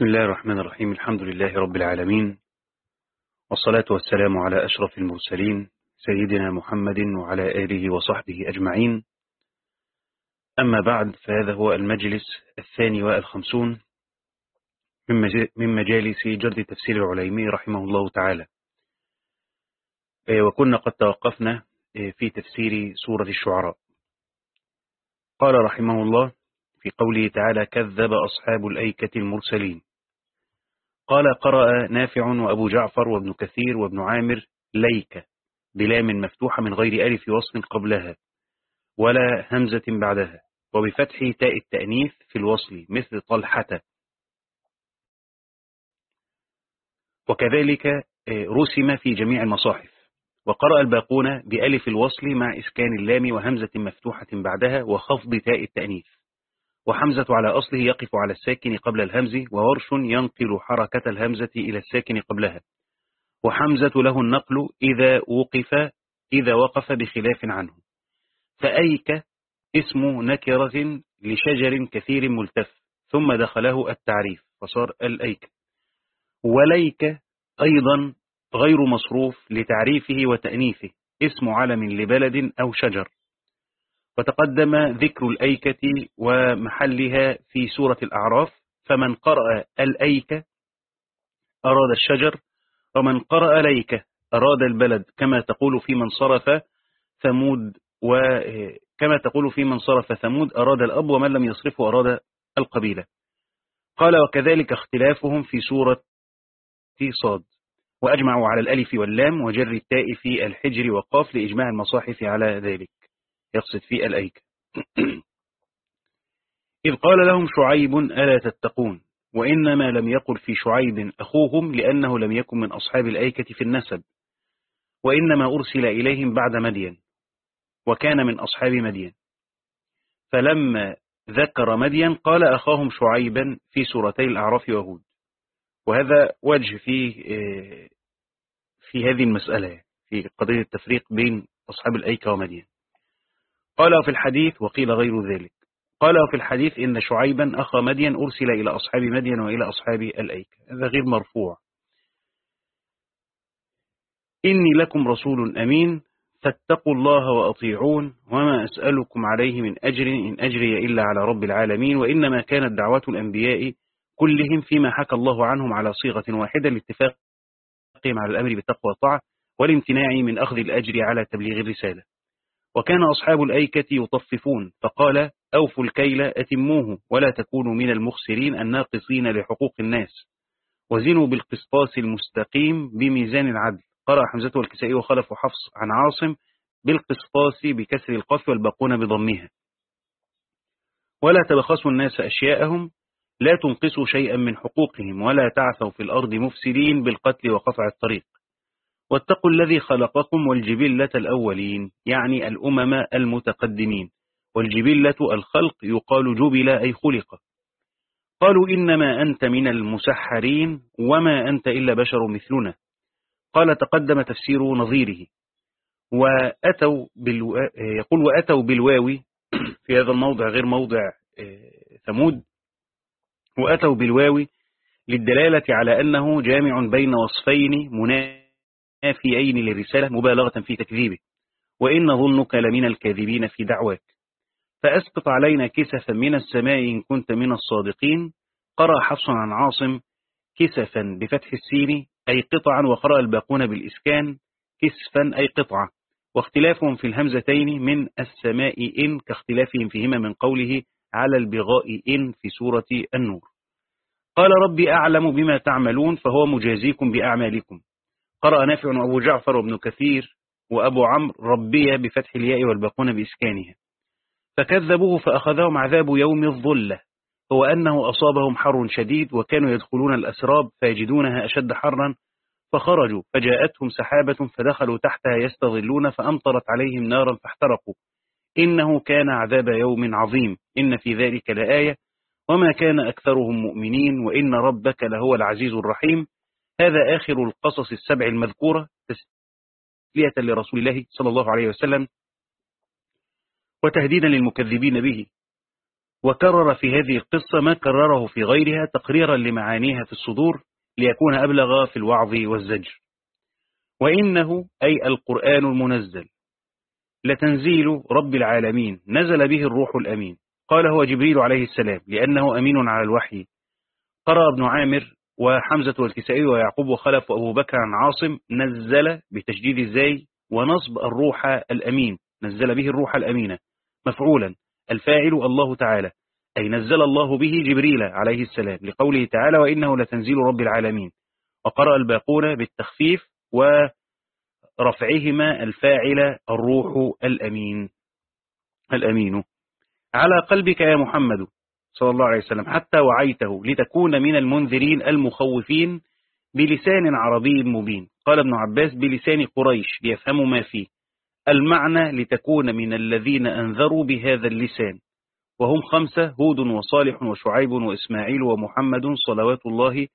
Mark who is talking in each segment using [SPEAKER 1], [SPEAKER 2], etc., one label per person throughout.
[SPEAKER 1] بسم الله الرحمن الرحيم. الحمد لله رب العالمين. والصلاة والسلام على أشرف المرسلين سيدنا محمد وعلى آله وصحبه أجمعين. أما بعد فهذا هو المجلس الثاني والخمسون من مجالس جرد تفسير العليمي رحمه الله تعالى. وكنا قد توقفنا في تفسير سورة الشعراء. قال رحمه الله في قوله تعالى كذب أصحاب الأيكة المرسلين قال قرأ نافع وأبو جعفر وابن كثير وابن عامر ليك بلام مفتوحة من غير ألف وصل قبلها ولا همزة بعدها وبفتح تاء التأنيث في الوصل مثل طلحة. وكذلك رسم في جميع المصاحف وقرأ الباقون بألف الوصل مع إسكان اللام وهمزة مفتوحة بعدها وخفض تاء التأنيث. وحمزة على أصله يقف على الساكن قبل الهمز وورش ينقل حركة الهمزة إلى الساكن قبلها. وحمزة له النقل إذا وقف إذا وقف بخلاف عنه. فأيك اسم نكرة لشجر كثير ملتف ثم دخله التعريف فصار الأيك. وليك أيضا غير مصروف لتعريفه وتأنيثه اسم علم لبلد أو شجر. وتقدم ذكر الأيكة ومحلها في سورة الأعراف فمن قرأ الأيكة أراد الشجر ومن قرأ ليكة أراد البلد كما تقول في من صرف ثمود وكما تقول في من صرف ثمود أراد الأب ومن لم يصرفه أراد القبيلة. قال وكذلك اختلافهم في سورة صاد. وأجمعوا على الألف واللام وجر التاء في الحجر وقاف لإجماع المصاحف على ذلك. يقصد في الأيكة إذ قال لهم شعيب ألا تتقون؟ وإنما لم يقل في شعيب أخوهم لأنه لم يكن من أصحاب الأيكة في النسب. وإنما أرسل إليهم بعد مدين وكان من أصحاب مدين. فلما ذكر مدين قال أخاهم شعيبا في سورتي الأعراف وهود. وهذا وجه في في هذه المسألة في قضية التفريق بين أصحاب الأيكة ومدين. قال في الحديث وقيل غير ذلك. قال في الحديث إن شعيبا أخا مدين أرسل إلى أصحاب مدين وإلى أصحاب الأيكة. هذا غير مرفوع. إني لكم رسول أمين فاتقوا الله وأطيعون وما أسألكم عليه من أجر إن أجري إلا على رب العالمين وإنما كانت دعوات الأنبياء كلهم فيما حكى الله عنهم على صيغة واحدة لاتفاقهم على الأمر بالتقوى والطاعة والامتناع من أخذ الأجر على تبليغ الرسالة. وكان أصحاب الأيكة يطففون فقال أوفوا الكيل أتموه ولا تكونوا من المخسرين الناقصين لحقوق الناس. وزنوا بالقسطاس المستقيم بميزان العدل. قرأ حمزة والكسائي وخلف حفص عن عاصم بالقسطاس بكسر القاف والباقون بضمها. ولا تبخسوا الناس أشياءهم لا تنقصوا شيئا من حقوقهم ولا تعثوا في الأرض مفسدين بالقتل وقطع الطريق. واتقوا الذي خلقكم والجبلة الأولين يعني الأمم المتقدمين. والجبلة الخلق يقال جبل أي خلق. قالوا إنما أنت من المسحرين وما أنت إلا بشر مثلنا. قال تقدم تفسير نظيره. وأتوا بالو... يقول وأتوا بالواو في هذا الموضع غير موضع ثمود. وأتوا بالواو للدلالة على أنه جامع بين وصفين منافيين للرسالة مبالغة في تكذيبه. وإن ظنك لمن الكاذبين في دعواك فأسقط علينا كسفا من السماء إن كنت من الصادقين. قرأ حفص عن عاصم كسفا بفتح السين أي قطعا وقرأ الباقون بالإسكان كسفا أي قطعة. واختلافهم في الهمزتين من السماء إن كاختلافهم فيهما من قوله على البغاء إن في سورة النور. قال ربي أعلم بما تعملون فهو مجازيكم بأعمالكم. قرأ نافع وأبو جعفر وابن كثير وأبو عمرو ربي بفتح الياء والباقون بإسكانها. فكذبوه فأخذهم عذاب يوم الظلة. هو أنه أصابهم حر شديد وكانوا يدخلون الأسراب فيجدونها أشد حرا. فخرجوا فجاءتهم سحابة فدخلوا تحتها يستظلون فأمطرت عليهم نارا فاحترقوا. إنه كان عذاب يوم عظيم. إن في ذلك لآية. وما كان أكثرهم مؤمنين. وإن ربك لهو العزيز الرحيم. هذا آخر القصص السبع المذكورة تسلية لرسول الله صلى الله عليه وسلم وتهديدا للمكذبين به. وكرر في هذه القصة ما كرره في غيرها تقريرا لمعانيها في الصدور ليكون أبلغ في الوعظ والزجر. وإنه أي القرآن المنزل لتنزيل رب العالمين نزل به الروح الأمين. قال هو جبريل عليه السلام لأنه أمين على الوحي. قرأ ابن عامر وحمزة والكسائي ويعقوب وخلف وأبو بكر عن عاصم نزل بتشديد الزاي ونصب الروح الأمين نزل به الروح الأمينة مفعولا الفاعل الله تعالى أي نزل الله به جبريل عليه السلام لقوله تعالى وإنه لتنزيل رب العالمين وقرأ الباقون بالتخفيف ورفعهما الفاعل الروح الأمين الأمين. على قلبك يا محمد. صلى الله عليه وسلم حتى وعيته لتكون من المنذرين المخوفين بلسان عربي مبين. قال ابن عباس بلسان قريش ليفهموا ما فيه. المعنى لتكون من الذين أنذروا بهذا اللسان. وهم خمسة هود وصالح وشعيب وإسماعيل ومحمد صلوات الله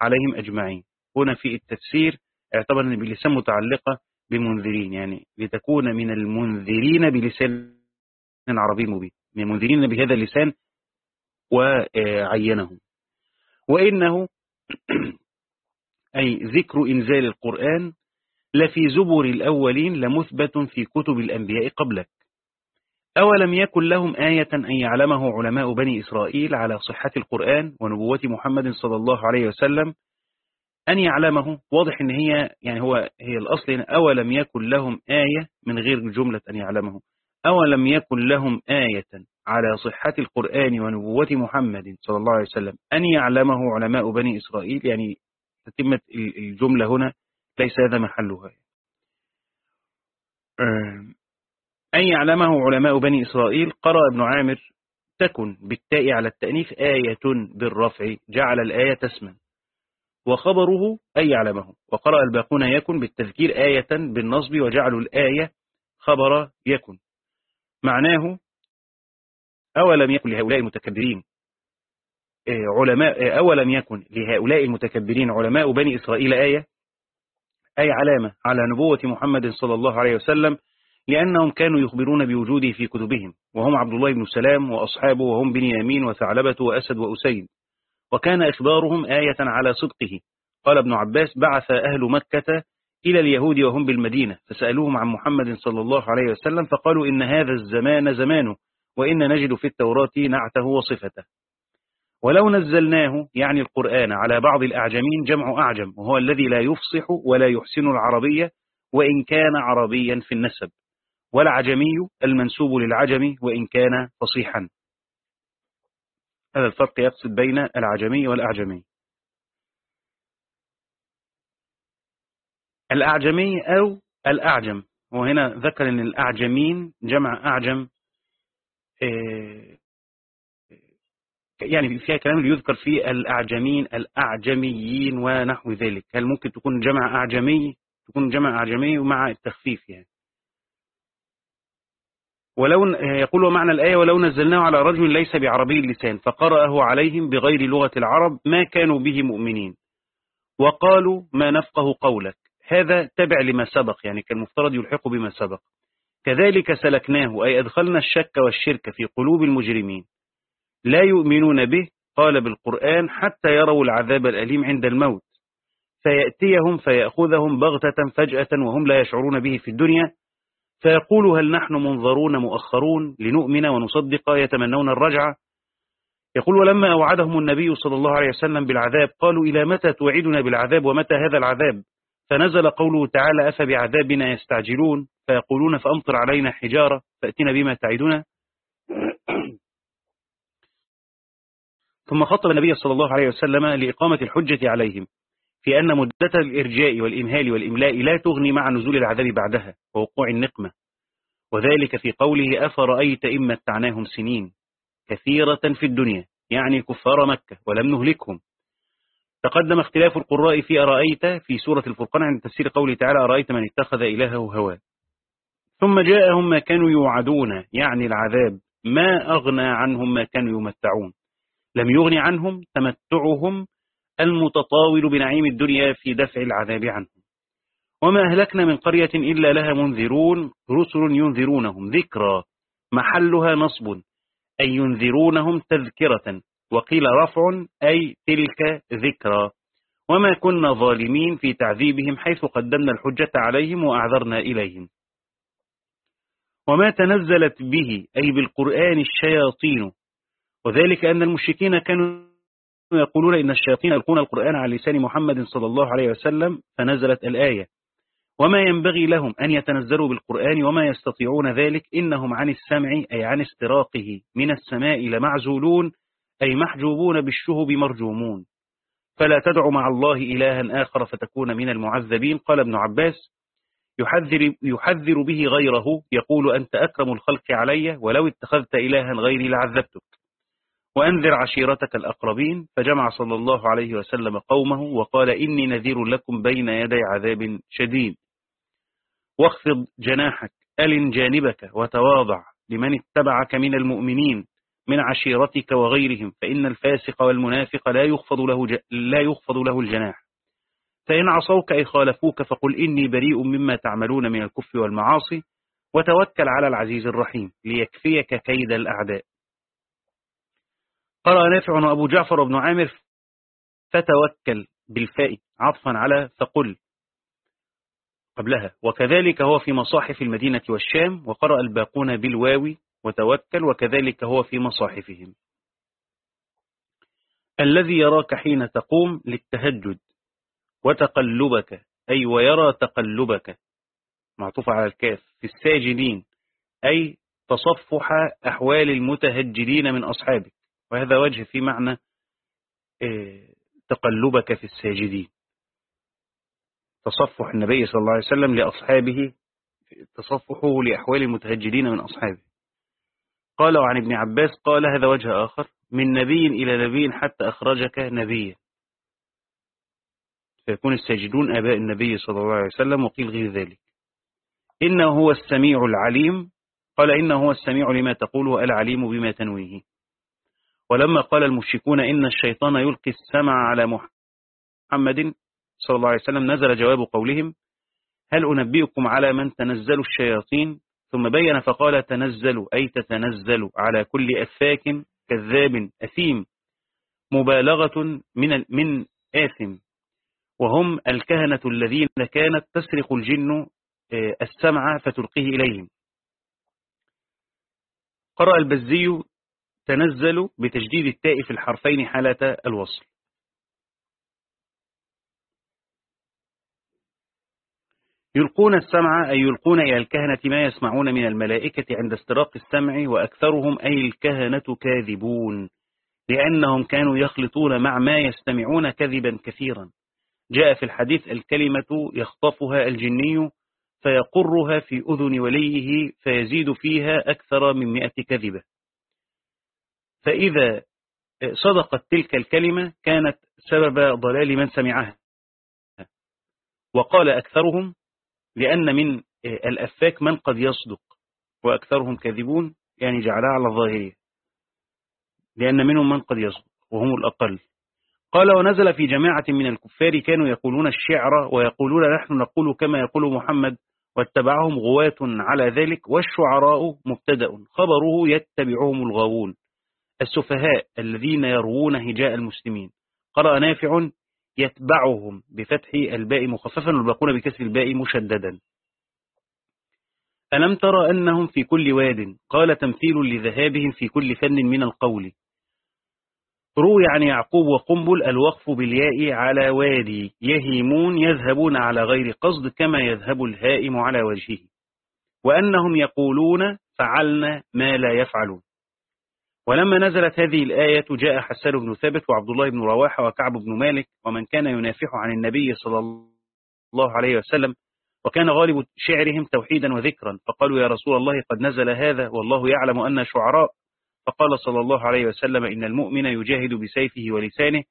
[SPEAKER 1] عليهم أجمعين. هنا في التفسير اعتبر أن بلسان متعلقة بمنذرين يعني لتكون من المنذرين بلسان عربي مبين. من المنذرين بهذا اللسان وعينهم. وإنه أي ذكر إنزال القرآن لفي زبر الأولين لمثبت في كتب الأنبياء قبلك. أولم يكن لهم آية أن يعلمه علماء بني إسرائيل على صحة القرآن ونبوة محمد صلى الله عليه وسلم أن يعلمه؟ واضح أن هي يعني هو هي الأصل هنا أولم يكن لهم آية من غير جملة أن يعلمه. أولم يكن لهم آية على صحة القرآن ونبوة محمد صلى الله عليه وسلم. أن يعلمه علماء بني إسرائيل يعني تتمة الجملة هنا ليس هذا محلها. أن يعلمه علماء بني إسرائيل قرأ ابن عامر تكن بالتاء على التأنيف آية بالرفع جعل الآية اسما وخبره أن يعلمه. وقرأ الباقون يكن بالتذكير آية بالنصب وجعلوا الآية خبر يكن. معناه أولم يكن لهؤلاء المتكبرين؟ آه، علماء آه، أولم يكن لهؤلاء المتكبرين علماء بني إسرائيل آية؟ أي علامة على نبوة محمد صلى الله عليه وسلم لأنهم كانوا يخبرون بوجوده في كتبهم وهم عبد الله بن سلام وأصحابه وهم بن يمين وثعلبة وأسد وأسيد. وكان إخبارهم آية على صدقه. قال ابن عباس بعث أهل مكة إلى اليهود وهم بالمدينة فسألوهم عن محمد صلى الله عليه وسلم فقالوا إن هذا الزمان زمانه. وإن نجد في التوراة نعته وصفته. ولو نزلناه يعني القرآن على بعض الأعجمين جمع أعجم وهو الذي لا يفصح ولا يحسن العربية وإن كان عربيا في النسب. والعجمي المنسوب للعجم وإن كان فصيحا. هذا الفرق يقصد بين العجمي والأعجمي. الأعجمي أو الأعجم. وهنا ذكر أن الأعجمين جمع أعجم يعني فيها كلام يذكر في الأعجمين الأعجميين ونحو ذلك. هل ممكن تكون جمع أعجمي؟ تكون جمع أعجمي ومع التخفيف يعني. ولو يقول معنى الآية ولو نزلناه على رجل ليس بعربي اللسان فقرأه عليهم بغير لغة العرب ما كانوا به مؤمنين. وقالوا ما نفقه قولك. هذا تبع لما سبق يعني كان مفترض يلحق بما سبق. كذلك سلكناه أي أدخلنا الشك والشرك في قلوب المجرمين. لا يؤمنون به قال بالقرآن حتى يروا العذاب الأليم عند الموت. فيأتيهم فيأخذهم بغتة فجأة وهم لا يشعرون به في الدنيا. فيقول هل نحن منظرون مؤخرون لنؤمن ونصدق يتمنون الرجعة يقول ولما أوعدهم النبي صلى الله عليه وسلم بالعذاب قالوا إلى متى توعدنا بالعذاب ومتى هذا العذاب؟ فنزل قوله تعالى أفبعذابنا يستعجلون؟ فيقولون فأمطر علينا حجارة فأتنا بما تعدنا. ثم خطب النبي صلى الله عليه وسلم لإقامة الحجة عليهم في أن مدة الإرجاء والإمهال والإملاء لا تغني مع نزول العذاب بعدها ووقوع النقمة. وذلك في قوله أفرأيت إن متعناهم سنين كثيرة في الدنيا يعني كفار مكة ولم نهلكهم. تقدم اختلاف القراء في أرأيت في سورة الفرقان عند تفسير قوله تعالى أرأيت من اتخذ إلهه هواه ثم جاءهم ما كانوا يوعدون يعني العذاب ما أغنى عنهم ما كانوا يمتعون. لم يغني عنهم تمتعهم المتطاول بنعيم الدنيا في دفع العذاب عنهم. وما أهلكنا من قرية إلا لها منذرون رسل ينذرونهم ذكرى محلها نصب أي ينذرونهم تذكرة وقيل رفع أي تلك ذكرى. وما كنا ظالمين في تعذيبهم حيث قدمنا الحجة عليهم وأعذرنا إليهم. وما تنزلت به أي بالقرآن الشياطين. وذلك أن المشركين كانوا يقولون إن الشياطين يلقون القرآن على لسان محمد صلى الله عليه وسلم فنزلت الآية. وما ينبغي لهم أن يتنزلوا بالقرآن وما يستطيعون ذلك إنهم عن السمع أي عن استراقه. من السماء لمعزولون أي محجوبون بالشهب مرجومون. فلا تدع مع الله إلها آخر فتكون من المعذبين قال ابن عباس. يحذر, يحذر به غيره يقول أنت أكرم الخلق علي ولو اتخذت إلها غيري لعذبتك. وأنذر عشيرتك الأقربين فجمع صلى الله عليه وسلم قومه وقال إني نذير لكم بين يدي عذاب شديد. واخفض جناحك ألن جانبك وتواضع لمن اتبعك من المؤمنين من عشيرتك وغيرهم فإن الفاسق والمنافق لا يخفض له, لا يخفض له الجناح. فإن عصوك أي خالفوك فقل إني بريء مما تعملون من الكف والمعاصي وتوكل على العزيز الرحيم ليكفيك كيد الأعداء. قرأ نافع وأبو جعفر وابن عامر فتوكل بالفاء عطفا على فقل قبلها وكذلك هو في مصاحف المدينة والشام وقرأ الباقون بالواو وتوكل وكذلك هو في مصاحفهم. الذي يراك حين تقوم للتهجد. وتقلبك أي ويرى تقلبك. معطوف على الكاف. في الساجدين أي تصفح أحوال المتهجدين من أصحابك. وهذا وجه في معنى آه، تقلبك في الساجدين. تصفح النبي صلى الله عليه وسلم لأصحابه تصفحه لأحوال المتهجدين من أصحابه. قال عن ابن عباس قال هذا وجه آخر من نبي إلى نبي حتى أخرجك نبيا. فيكون الساجدون آباء النبي صلى الله عليه وسلم وقيل غير ذلك. إنه هو السميع العليم. قال إنه هو السميع لما تقوله العليم بما تنويه. ولما قال المشركون إن الشيطان يلقي السمع على محمد صلى الله عليه وسلم نزل جواب قولهم هل أنبئكم على من تنزل الشياطين؟ ثم بين فقال تنزل أي تتنزل على كل أفاك كذاب أثيم مبالغة من من آثم. وهم الكهنة الذين كانت تسرق الجن آه، السمع فتلقيه إليهم. قرأ البزي تنزل بتجديد التاء في الحرفين حالة الوصل. يلقون السمع أي يلقون إلى الكهنة ما يسمعون من الملائكة عند استراق السمع وأكثرهم أي الكهنة كاذبون لأنهم كانوا يخلطون مع ما يستمعون كذبا كثيرا. جاء في الحديث الكلمة يخطفها الجني فيقرها في أذن وليه فيزيد فيها أكثر من مئة كذبة. فإذا صدقت تلك الكلمة كانت سبب ضلال من سمعها. وقال أكثرهم لأن من الأفاك من قد يصدق وأكثرهم كاذبون يعني جعلها على الظاهرية. لأن منهم من قد يصدق وهم الأقل. قال ونزل في جماعة من الكفار كانوا يقولون الشعر ويقولون نحن نقول كما يقول محمد واتبعهم غواة على ذلك والشعراء مبتدأ. خبره يتبعهم الغاوون. السفهاء الذين يروون هجاء المسلمين. قرأ نافع يتبعهم بفتح الباء مخففا والباقون بكسر الباء مشددا. ألم ترى أنهم في كل واد؟ قال تمثيل لذهابهم في كل فن من القول. روي عن يعقوب وقنبل الوقف بالياء على وادي يهيمون يذهبون على غير قصد كما يذهب الهائم على وجهه. وأنهم يقولون فعلنا ما لا يفعلون. ولما نزلت هذه الآية جاء حسان بن ثابت وعبد الله بن رواحة وكعب بن مالك ومن كان ينافح عن النبي صلى الله عليه وسلم وكان غالب شعرهم توحيدا وذكرا فقالوا يا رسول الله قد نزل هذا والله يعلم أن شعراء فقال صلى الله عليه وسلم إن المؤمن يجاهد بسيفه ولسانه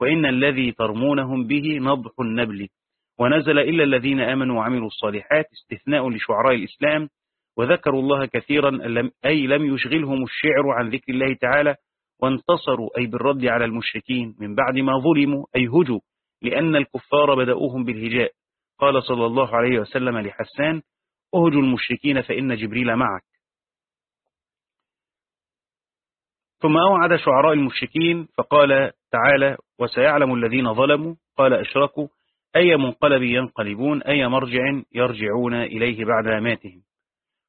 [SPEAKER 1] وإن الذي ترمونهم به نضح النبل. ونزل إلا الذين آمنوا وعملوا الصالحات استثناء لشعراء الإسلام وذكروا الله كثيرا أي لم يشغلهم الشعر عن ذكر الله تعالى وانتصروا أي بالرد على المشركين من بعد ما ظلموا أي هجوا لأن الكفار بدأوهم بالهجاء. قال صلى الله عليه وسلم لحسان أهجوا المشركين فإن جبريل معك. ثم أوعد شعراء المشركين فقال تعالى وسيعلم الذين ظلموا قال أشركوا أي منقلب ينقلبون أي مرجع يرجعون إليه بعد ماتهم.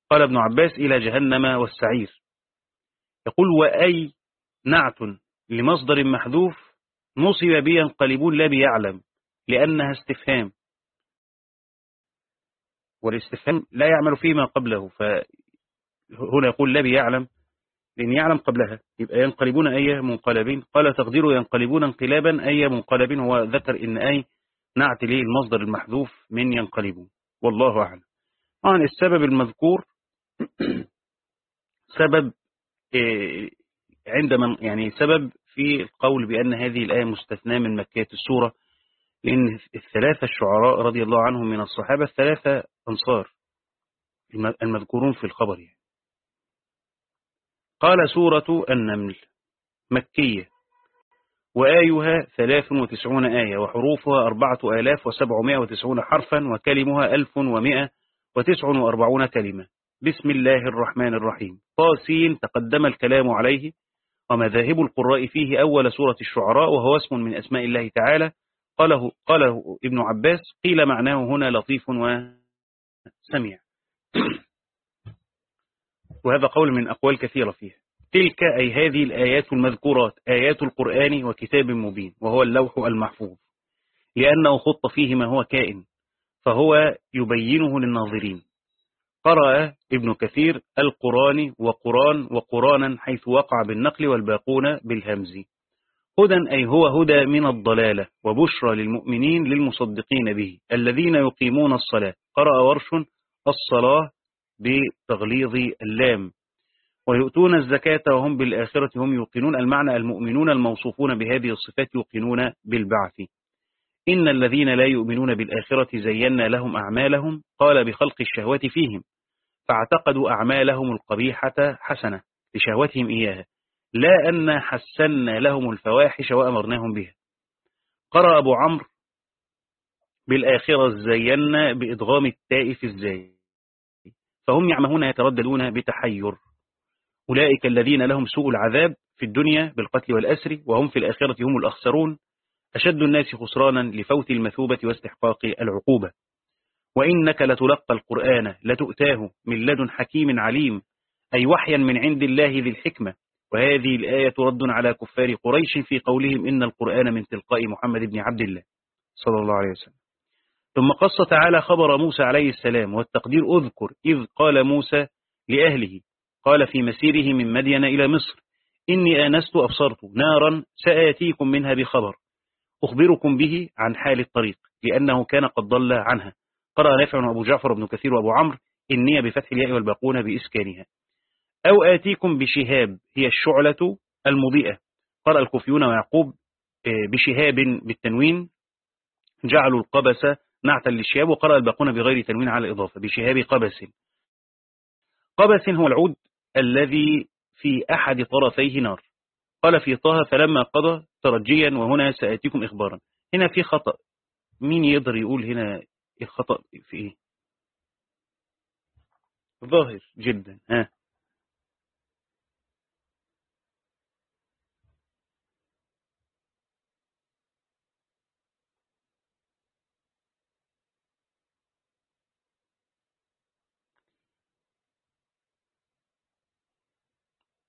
[SPEAKER 1] قال ابن عباس إلى جهنم والسعير. يقول وأي نعت لمصدر محذوف نصب بي ينقلبون لا بيعلم لأنها استفهام. والاستفهام لا يعمل فيه ما قبله فهنا يقول لا بيعلم. لأن يعلم قبلها. يبقى ينقلبون أي منقلبين. قال تقدير ينقلبون انقلابا أي منقلبين. هو ذكر إن أي نعت ليه المصدر المحذوف من ينقلبون. والله أعلم. طبعا السبب المذكور سبب إيه، عندما يعني سبب في القول بأن هذه الآية مستثناة من مكية السورة. لأن الثلاثة الشعراء رضي الله عنهم من الصحابة الثلاثة أنصار المذكورون في الخبر يعني. قال سورة النمل مكية. وآيها ثلاث وتسعون آية وحروفها أربعة آلاف وسبعمائة وتسعون حرفا وكلمها ألف ومائة وتسع وأربعون كلمة. بسم الله الرحمن الرحيم. طاسين تقدم الكلام عليه. ومذاهب القراء فيه أول سورة الشعراء وهو اسم من أسماء الله تعالى. قاله, قاله ابن عباس قيل معناه هنا لطيف وسميع. وهذا قول من أقوال كثيرة فيها. تلك أي هذه الآيات المذكورات آيات القرآن وكتاب مبين وهو اللوح المحفوظ. لأنه خط فيه ما هو كائن فهو يبينه للناظرين. قرأ ابن كثير القرآن وقرآن وقرآنا حيث وقع بالنقل والباقون بالهمز. هدى أي هو هدى من الضلالة وبشرى للمؤمنين للمصدقين به الذين يقيمون الصلاة. قرأ ورش الصلاة بتغليظ اللام. ويؤتون الزكاة وهم بالآخرة هم يوقنون المعنى المؤمنون الموصوفون بهذه الصفات يوقنون بالبعث. إن الذين لا يؤمنون بالآخرة زينا لهم أعمالهم. قال بخلق الشهوات فيهم. فاعتقدوا أعمالهم القبيحة حسنة. لشهوتهم إياها. لا أن حسنا لهم الفواحش وأمرناهم بها. قرأ أبو عمرو بالآخرة زينا بإدغام التاء في فهم يعمهون يترددون بتحير. أولئك الذين لهم سوء العذاب في الدنيا بالقتل والأسر وهم في الآخرة هم الأخسرون. أشد الناس خسرانا لفوت المثوبة واستحقاق العقوبة. وإنك لتلقى القرآن لتؤتاه من لدن حكيم عليم أي وحيا من عند الله ذي الحكمة. وهذه الآية رد على كفار قريش في قولهم إن القرآن من تلقاء محمد بن عبد الله صلى الله عليه وسلم. ثم قص تعالى خبر موسى عليه السلام والتقدير أذكر إذ قال موسى لأهله قال في مسيره من مدين إلى مصر إني آنست أبصرت نارا سآتيكم منها بخبر أخبركم به عن حال الطريق لأنه كان قد ضل عنها. قرأ نافع وأبو جعفر بن كثير وأبو عمرو إني بفتح الياء والباقون بإسكانها. أو آتيكم بشهاب هي الشعلة المضيئة. قرأ الكوفيون ويعقوب آه، بشهاب بالتنوين جعلوا القبس نعتا للشهاب وقرأ الباقون بغير تنوين على الإضافة بشهاب قبس. قبس هو العود الذي في أحد طرفيه نار. قال في طه فلما قضى ترجيا وهنا سآتيكم إخبارا. هنا في خطأ. مين يقدر يقول هنا الخطأ في إيه ظاهر جدا. ها.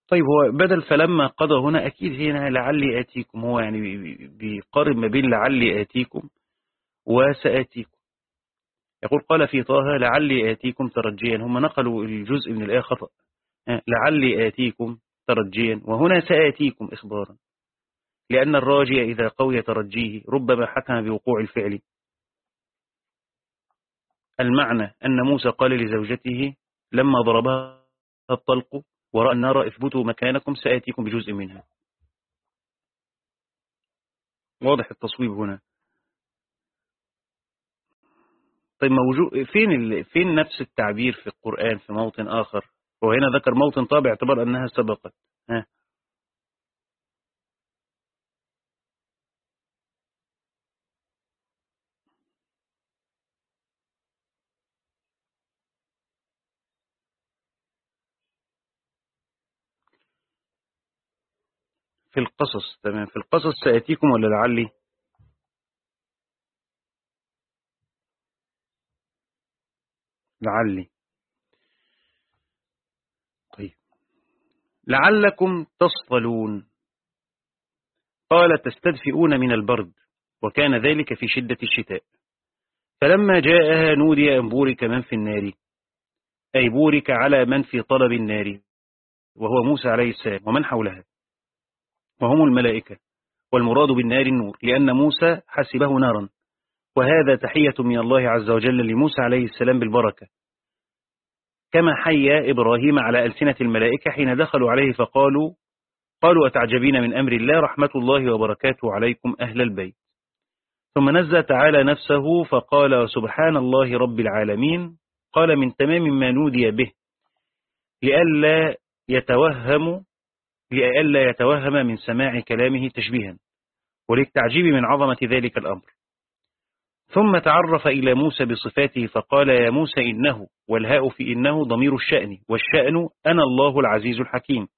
[SPEAKER 1] طيب هو بدل فلما قضى هنا أكيد هنا لعلي آتيكم. هو يعني بيقارن ما بين لعلي آتيكم وسآتيكم. يقول قال في طه لعلي آتيكم ترجيا هم نقلوا الجزء من الآية خطأ لعلي آتيكم ترجيا وهنا سآتيكم إخبارا. لأن الراجي إذا قوي ترجيه ربما حكم بوقوع الفعل. المعنى أن موسى قال لزوجته لما ضربها الطلق ورأى النار اثبتوا مكانكم سآتيكم بجزء منها. واضح التصويب هنا. طيب موجود فين ال... فين نفس التعبير في القرآن في موطن آخر؟ وهنا ذكر موطن طابع اعتبر أنها سبقت. ها؟ في القصص تمام؟ في القصص سأتيكم ولا لعلي؟ لعلي. طيب. لعلكم تصطلون. قال تستدفئون من البرد وكان ذلك في شدة الشتاء. فلما جاءها نودي أن بورك من في النار. أي بورك على من في طلب النار وهو موسى عليه السلام ومن حولها. وهم الملائكة والمراد بالنار النور لأن موسى حسبه نارا. وهذا تحية من الله عز وجل لموسى عليه السلام بالبركة. كما حي إبراهيم على ألسنة الملائكة حين دخلوا عليه فقالوا قالوا أتعجبين من أمر الله رحمة الله وبركاته عليكم أهل البيت. ثم نزل تعالى نفسه فقال سبحان الله رب العالمين قال من تمام ما نودي به لئلا يتوهم لئلا يتوهم من سماع كلامه تشبيها وللتعجيب من عظمة ذلك الأمر. ثم تعرف إلى موسى بصفاته فقال يا موسى إنه والهاء في إنه ضمير الشأن والشأن أنا الله العزيز الحكيم.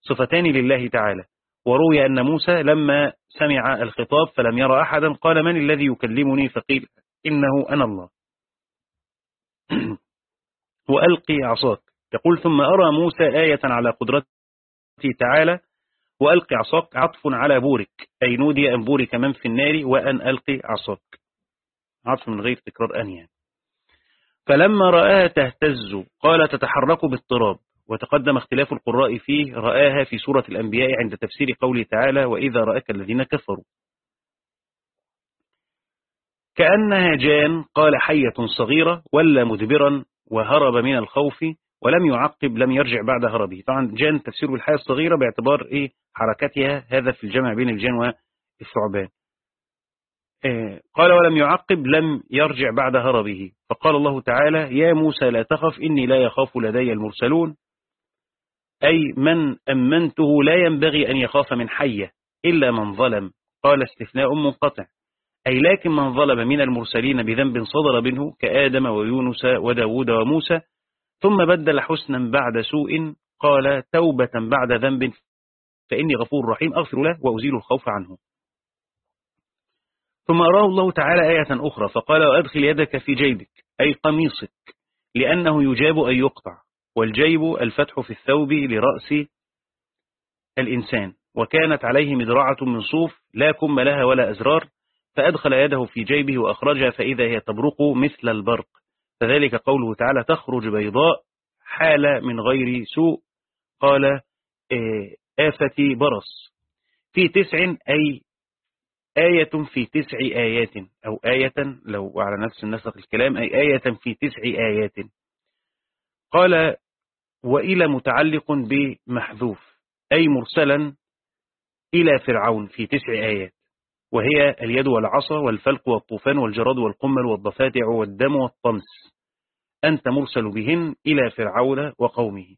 [SPEAKER 1] صفتان لله تعالى. وروي أن موسى لما سمع الخطاب فلم يرى أحدا قال من الذي يكلمني فقيل إنه أنا الله. وألقي عصاك. يقول ثم أرى موسى آية على قدرته تعالى وألقي عصاك عطف على بورك أي نودي أن بورك من في النار وأن ألقي عصاك. عطف من غير تكرار أن يعني. فلما رآها تهتز قال تتحرك باضطراب وتقدم اختلاف القراء فيه رآها في سورة الأنبياء عند تفسير قوله تعالى وإذا رأك الذين كفروا. كأنها جان قال حية صغيرة ولا مدبرا وهرب من الخوف ولم يعقب لم يرجع بعد هربه. طبعا جان تفسير بالحياة الصغيرة باعتبار إيه؟ حركتها هذا في الجمع بين الجان والثعبان. إيه قال ولم يعقب لم يرجع بعد هربه. فقال الله تعالى يا موسى لا تخف إني لا يخاف لدي المرسلون. أي من أمنته لا ينبغي أن يخاف من حية إلا من ظلم. قال استثناء منقطع. أي لكن من ظلم من المرسلين بذنب صدر منه كآدم ويونس وداود وموسى ثم بدل حسنا بعد سوء قال توبة بعد ذنب فإني غفور رحيم أغفر له وأزيل الخوف عنه. ثم أراه الله تعالى آية أخرى فقال وأدخل يدك في جيبك أي قميصك لأنه يجاب أن يقطع والجيب الفتح في الثوب لرأس الإنسان وكانت عليه مدرعة من صوف لا كم لها ولا أزرار فأدخل يده في جيبه وأخرجها فإذا هي تبرق مثل البرق. فذلك قوله تعالى تخرج بيضاء حال من غير سوء. قال آه، آفة برص. في تسع أي آية في تسع آيات أو آية لو على نفس النسق الكلام أي آية في تسع آيات. قال وإلى متعلق بمحذوف أي مرسلا إلى فرعون في تسع آيات. وهي اليد والعصا والفلق والطوفان والجراد والقمل والضفادع والدم والطمس. أنت مرسل بهن إلى فرعون وقومه.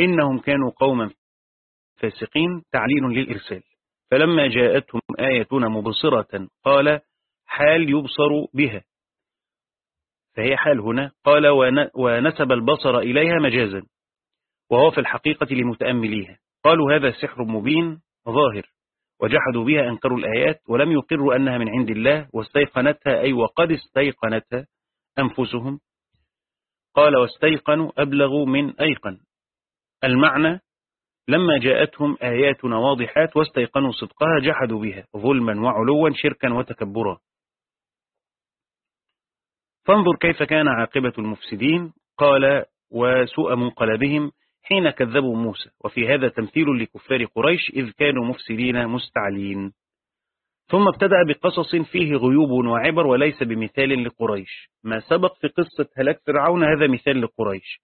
[SPEAKER 1] إنهم كانوا قوما فاسقين تعليل للإرسال. فلما جاءتهم آيتنا مبصرة قال حال يبصر بها. فهي حال هنا. قال ونسب البصر إليها مجازا. وهو في الحقيقة لمتأمليها. قالوا هذا سحر مبين ظاهر. وجحدوا بها أنكروا الآيات ولم يقروا أنها من عند الله واستيقنتها أي وقد استيقنتها أنفسهم. قال واستيقنوا أبلغوا من أيقن. المعنى لما جاءتهم آياتنا واضحات واستيقنوا صدقها جحدوا بها ظلما وعلوا شركا وتكبرا. فانظر كيف كان عاقبة المفسدين. قال وسوء منقلبهم. حين كذبوا موسى وفي هذا تمثيل لكفار قريش إذ كانوا مفسدين مستعلين. ثم ابتدأ بقصص فيه غيوب وعبر وليس بمثال لقريش. ما سبق في قصة هلاك فرعون هذا مثال لقريش.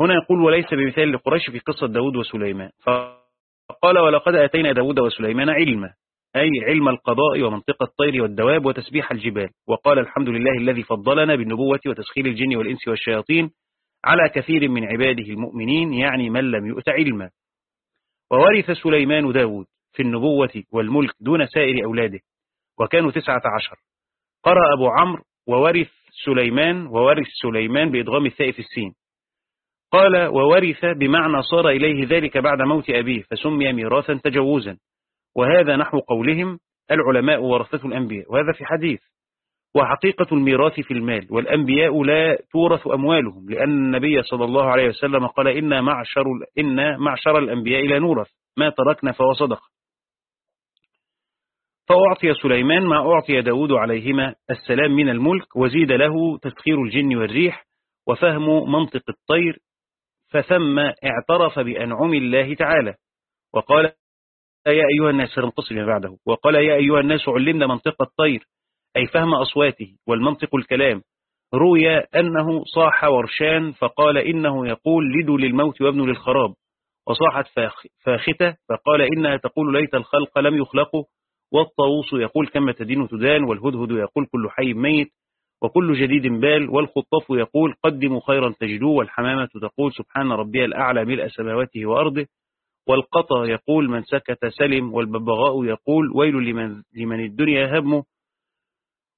[SPEAKER 1] هنا يقول وليس بمثال لقريش في قصة داود وسليمان. فقال ولقد أتينا داود وسليمان علما أي علم القضاء ومنطق الطير والدواب وتسبيح الجبال. وقال الحمد لله الذي فضلنا بالنبوة وتسخير الجن والإنس والشياطين على كثير من عباده المؤمنين يعني من لم يؤت علما. وورث سليمان داود في النبوة والملك دون سائر أولاده وكانوا تسعة عشر. قرأ أبو عمرو وورث سليمان وورث سليمان بإدغام الثاء في السين. قال وورث بمعنى صار إليه ذلك بعد موت أبيه فسمي ميراثا تجوزا. وهذا نحو قولهم العلماء ورثة الأنبياء. وهذا في حديث. وحقيقة الميراث في المال والأنبياء لا تورث أموالهم لأن النبي صلى الله عليه وسلم قال إن معشر, إن معشر الأنبياء لا نورث ما تركنا فهو صدق. فأعطي سليمان ما أعطي داود عليهما السلام من الملك وزيد له تسخير الجن والريح وفهم منطق الطير فثم اعترف بأنعم الله تعالى. وقال يا أيها الناس بعده. وقال يا أيها الناس علمنا منطق الطير أي فهم أصواته والمنطق الكلام روي أنه صاح ورشان فقال إنه يقول لدوا للموت وابن للخراب وصاحت فاختة فقال إنها تقول ليت الخلق لم يخلقوا والطاووس يقول كما تدين تدان والهدهد يقول كل حي ميت وكل جديد بال والخطاف يقول قدموا خيرا تجدوه والحمامة تقول سبحان ربي الأعلى ملء سماواته وأرضه والقطى يقول من سكت سلم والببغاء يقول ويل لمن, لمن الدنيا هبمه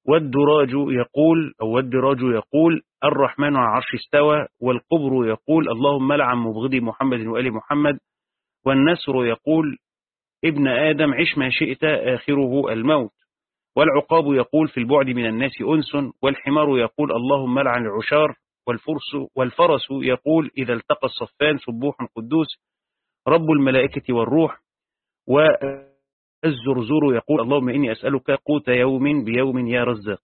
[SPEAKER 1] والدراج يقول أو والدراج يقول الرحمن على عرش استوى والقبر يقول اللهم لعن مبغضي محمد وآل محمد. والنسر يقول ابن آدم عش ما شئت آخره الموت. والعقاب يقول في البعد من الناس أنس. والحمار يقول اللهم لعن العشار. والفرس والفرس يقول إذا التقى الصفان سبوح قدوس. رب الملائكة والروح. والزرزور يقول اللهم إني أسألك قوت يوم بيوم يا رزاق.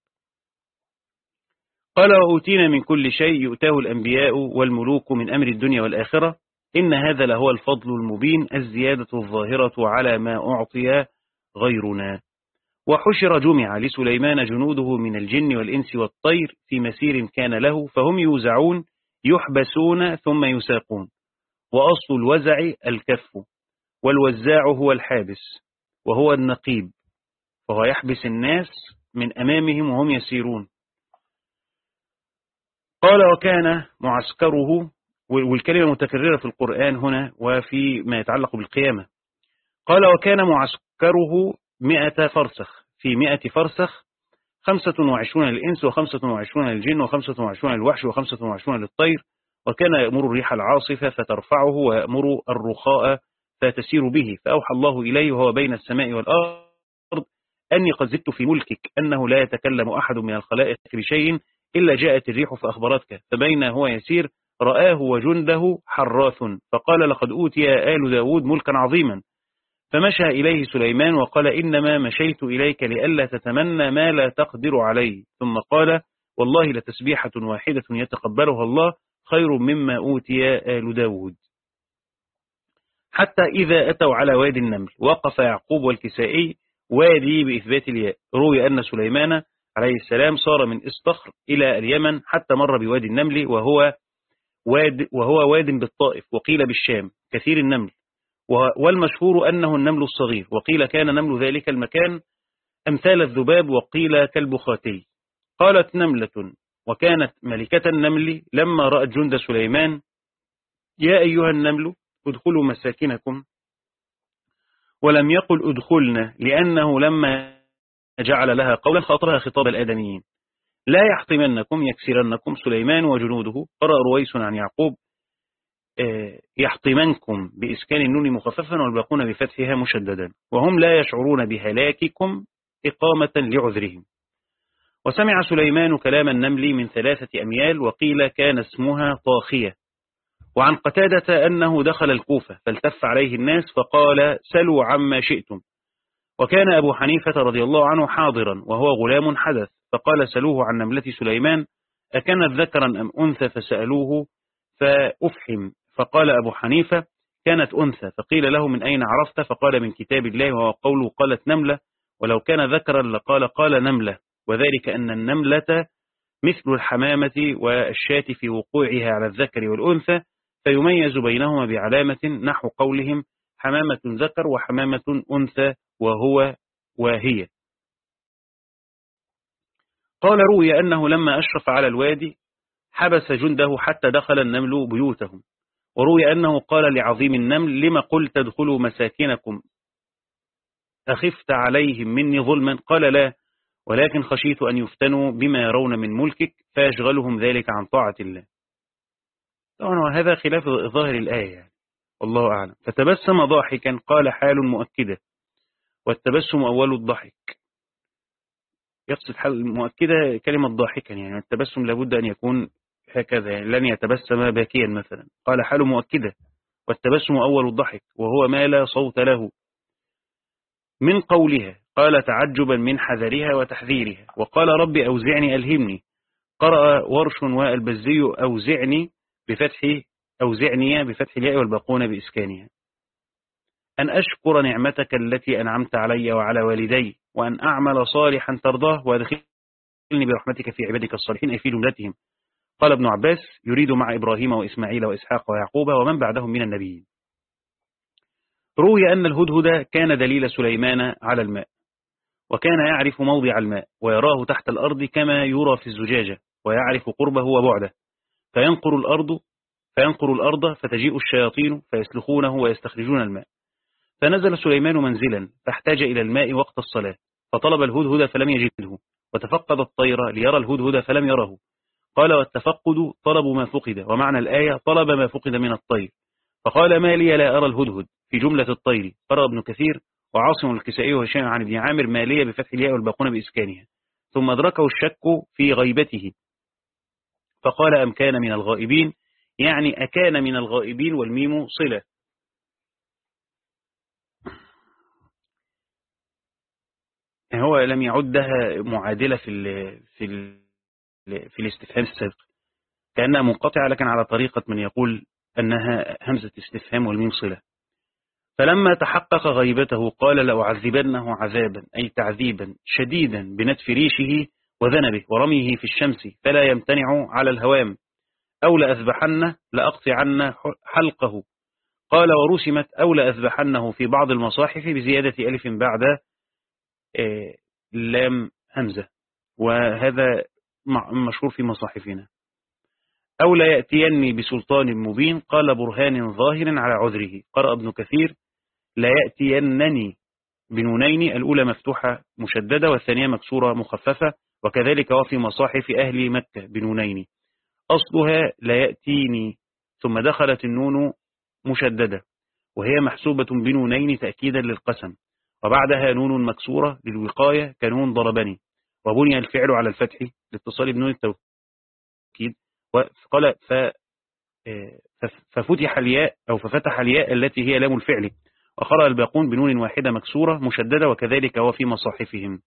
[SPEAKER 1] قال وأوتينا من كل شيء يؤتاه الأنبياء والملوك من أمر الدنيا والآخرة. إن هذا لهو الفضل المبين الزيادة الظاهرة على ما أعطي غيرنا. وحشر جمع لسليمان جنوده من الجن والإنس والطير في مسير كان له فهم يوزعون يحبسون ثم يساقون. وأصل الوزع الكف والوزاع هو الحابس. وهو النقيب فهو يحبس الناس من أمامهم وهم يسيرون. قال وكان معسكره والكلمة متكررة في القرآن هنا وفي ما يتعلق بالقيامة. قال وكان معسكره مئة فرسخ في مئة فرسخ خمسة وعشرون للإنس وخمسة وعشرون للجن وخمسة وعشرون للوحش وخمسة وعشرون للطير وكان يأمر الريح العاصفة فترفعه ويأمر الرخاء فتسير به فأوحى الله إليه وهو بين السماء والأرض أني قد زدت في ملكك أنه لا يتكلم أحد من الخلائق بشيء إلا جاءت الريح فأخبرتك فبين هو يسير رآه وجنده حراث فقال لقد أوتي آل داود ملكا عظيما. فمشى إليه سليمان وقال إنما مشيت إليك لئلا تتمنى ما لا تقدر عليه ثم قال والله لتسبيحة واحدة يتقبلها الله خير مما أوتي آل داود. حتى إذا أتوا على وادي النمل وقف يعقوب والكسائي وادي بإثبات الياء روي أن سليمان عليه السلام صار من استخر إلى اليمن حتى مر بوادي النمل وهو واد وهو واد بالطائف وقيل بالشام كثير النمل. والمشهور أنه النمل الصغير وقيل كان نمل ذلك المكان أمثال الذباب وقيل كالبخاتي. قالت نملة وكانت ملكة النمل لما رأت جند سليمان يا أيها النمل ادخلوا مساكنكم. ولم يقل ادخلنا لأنه لما جعل لها قولا خاطرها خطاب الآدميين. لا يحطمنكم يكسرنكم سليمان وجنوده. قرأ رويس عن يعقوب آه، يحطمنكم بإسكان النون مخففا والباقون بفتحها مشددا. وهم لا يشعرون بهلاككم إقامة لعذرهم. وسمع سليمان كلام النمل من ثلاثة أميال وقيل كان اسمها طاخية. وعن قتادة أنه دخل الكوفة فالتف عليه الناس فقال سلوا عما شئتم. وكان أبو حنيفة رضي الله عنه حاضرا وهو غلام حدث فقال سلوه عن نملة سليمان أكانت ذكرا أم أنثى فسألوه فأفحم فقال أبو حنيفة كانت أنثى. فقيل له من أين عرفت؟ فقال من كتاب الله. وهو قوله قالت نملة. ولو كان ذكرا لقال قال نملة. وذلك أن النملة مثل الحمامة والشاة في وقوعها على الذكر والأنثى فيميز بينهما بعلامة نحو قولهم حمامة ذكر وحمامة أنثى وهو وهي قال روي أنه لما أشرف على الوادي حبس جنده حتى دخل النمل بيوتهم وروي أنه قال لعظيم النمل لما قلت ادخلوا مساكنكم؟ أخفت عليهم مني ظلما؟ قال لا ولكن خشيت أن يفتنوا بما يرون من ملكك فيشغلهم ذلك عن طاعة الله. طبعا هذا خلاف ظاهر الآية يعني. والله أعلم. فتبسم ضاحكا قال حال مؤكدة. والتبسم أول الضحك. يقصد حال مؤكدة كلمة ضاحكا يعني. التبسم لابد أن يكون هكذا يعني. لن يتبسم باكيا مثلا. قال حال مؤكدة. والتبسم أول الضحك. وهو ما لا صوت له. من قولها قال تعجبا من حذرها وتحذيرها. وقال رب أوزعني ألهمني. قرأ ورش وألبزي أوزعني. بفتح أوزعني بفتح الياء والباقون بإسكانها أن أشكر نعمتك التي أنعمت علي وعلى والدي وأن أعمل صالحا ترضاه وأدخلني برحمتك في عبادك الصالحين أي في جملتهم. قال ابن عباس يريد مع إبراهيم وإسماعيل وإسحاق ويعقوب ومن بعدهم من النبيين. روي أن الهدهد كان دليل سليمان على الماء وكان يعرف موضع الماء ويراه تحت الأرض كما يرى في الزجاجة ويعرف قربه وبعده. فينقر الأرض فينقر الأرض فتجيء الشياطين فيسلخونه ويستخرجون الماء. فنزل سليمان منزلا فاحتاج إلى الماء وقت الصلاة فطلب الهدهد فلم يجده وتفقد الطير ليرى الهدهد فلم يره. قال والتفقد طلب ما فقد ومعنى الآية طلب ما فقد من الطير. فقال ما لي لا أرى الهدهد في جملة الطير؟ قرأ ابن كثير وعاصم الكسائي وهشام عن ابن عامر مالية بفتح الياء والباقون بإسكانها. ثم أدركه الشك في غيبته. فقال أم كان من الغائبين؟ يعني أكان من الغائبين والميم صلة. هو لم يعدها معادلة في ال في ال في الاستفهام السابق. كأنها منقطعة لكن على طريقة من يقول أنها همزة استفهام والميم صلة. فلما تحقق غيبته قال لأعذبنه عذابا أي تعذيبا شديدا بنتف ريشه وذنبه ورميه في الشمس فلا يمتنع على الهوام. أو لأذبحنه لأقطعن حلقه. قال ورسمت أو لأذبحنه في بعض المصاحف بزيادة ألف بعد آه، لام همزة. وهذا مشهور في مصاحفنا. أو لا يأتيني بسلطان مبين قال برهان ظاهر على عذره. قرأ ابن كثير لا يأتينني بنونين الأولى مفتوحة مشددة والثانية مكسورة مخففة. وكذلك وفي مصاحف أهل مكة بنونين. أصلها لا يأتيني. ثم دخلت النون مشددة وهي محسوبة بنونين تأكيدا للقسم. وبعدها نون مكسورة للوقاية كنون ضربني. وبني الفعل على الفتح لاتصال بنون التوكيد. وقال ف ففتح الياء أو ففتح الياء التي هي لام الفعل. وقرأ الباقون بنون واحدة مكسورة مشددة وكذلك وفي مصاحفهم.